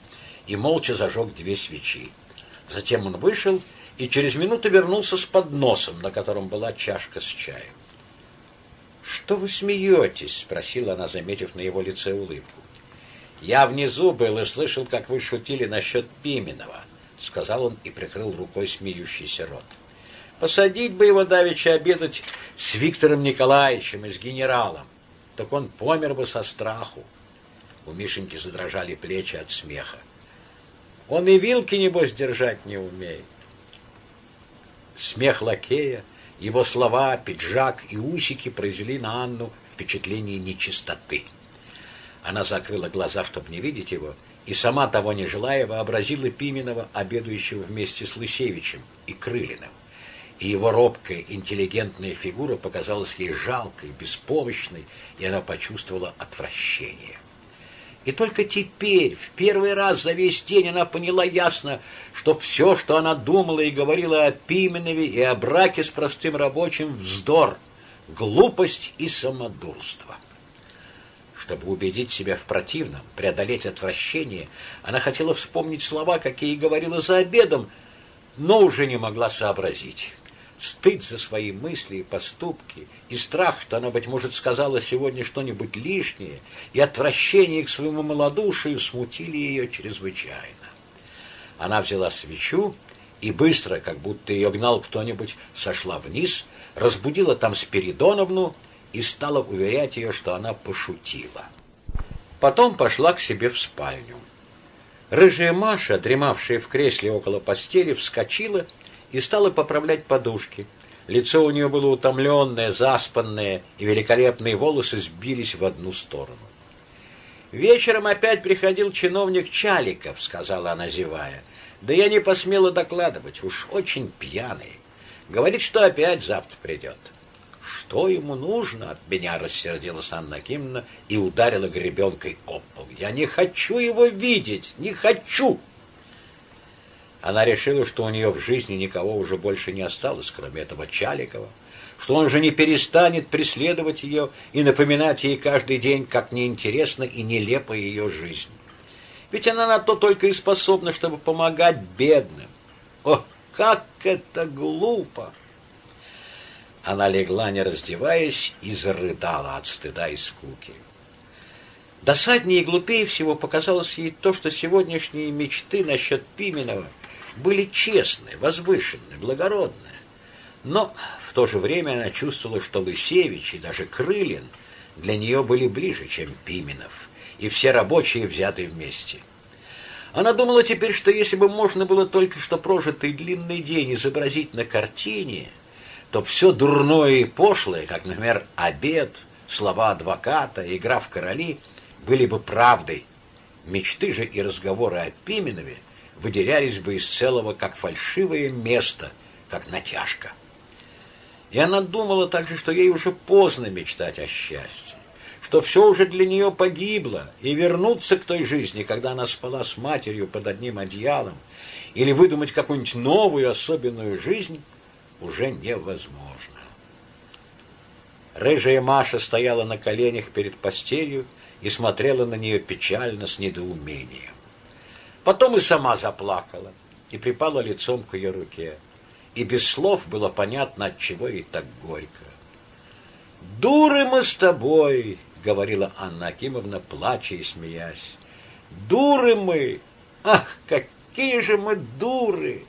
и молча зажег две свечи. Затем он вышел и через минуту вернулся с подносом, на котором была чашка с чаем. «Что вы смеетесь?» — спросила она, заметив на его лице улыбку. «Я внизу был и слышал, как вы шутили насчет Пименова», — сказал он и прикрыл рукой смеющийся рот. «Посадить бы его давеча обедать с Виктором Николаевичем и с генералом, так он помер бы со страху». У Мишеньки задрожали плечи от смеха. Он и вилки, небось, держать не умеет. Смех лакея, его слова, пиджак и усики произвели на Анну впечатление нечистоты. Она закрыла глаза, чтобы не видеть его, и сама того не желая вообразила Пименова, обедающего вместе с Лысевичем и Крылиным. И его робкая, интеллигентная фигура показалась ей жалкой, беспомощной, и она почувствовала отвращение. И только теперь, в первый раз за весь день, она поняла ясно, что все, что она думала и говорила о Пименове и о браке с простым рабочим, вздор, глупость и самодурство. Чтобы убедить себя в противном, преодолеть отвращение, она хотела вспомнить слова, какие говорила за обедом, но уже не могла сообразить стыд за свои мысли и поступки, и страх, что она, быть может, сказала сегодня что-нибудь лишнее, и отвращение к своему малодушию смутили ее чрезвычайно. Она взяла свечу и быстро, как будто ее гнал кто-нибудь, сошла вниз, разбудила там Спиридоновну и стала уверять ее, что она пошутила. Потом пошла к себе в спальню. Рыжая Маша, дремавшая в кресле около постели, вскочила и стала поправлять подушки. Лицо у нее было утомленное, заспанное, и великолепные волосы сбились в одну сторону. «Вечером опять приходил чиновник Чаликов», — сказала она, зевая. «Да я не посмела докладывать, уж очень пьяный. Говорит, что опять завтра придет». «Что ему нужно?» — от меня рассердилась Анна Кимна и ударила гребенкой об пол. «Я не хочу его видеть! Не хочу!» Она решила, что у нее в жизни никого уже больше не осталось, кроме этого Чаликова, что он же не перестанет преследовать ее и напоминать ей каждый день, как неинтересна и нелепа ее жизнь. Ведь она на то только и способна, чтобы помогать бедным. О, как это глупо! Она легла, не раздеваясь, и зарыдала от стыда и скуки. Досаднее и глупее всего показалось ей то, что сегодняшние мечты насчет Пименова — были честны, возвышенны, благородны. Но в то же время она чувствовала, что Лысевич и даже Крылин для нее были ближе, чем Пименов, и все рабочие взяты вместе. Она думала теперь, что если бы можно было только что прожитый длинный день изобразить на картине, то все дурное и пошлое, как, например, обед, слова адвоката, игра в короли, были бы правдой. Мечты же и разговоры о Пименове выделялись бы из целого как фальшивое место, как натяжка. И она думала также, что ей уже поздно мечтать о счастье, что все уже для нее погибло, и вернуться к той жизни, когда она спала с матерью под одним одеялом, или выдумать какую-нибудь новую особенную жизнь, уже невозможно. Рыжая Маша стояла на коленях перед постелью и смотрела на нее печально, с недоумением. Потом и сама заплакала и припала лицом к ее руке и без слов было понятно, от чего ей так горько. «Дуры мы с тобой!» — говорила Анна Акимовна, плача и смеясь. «Дуры мы! Ах, какие же мы дуры!»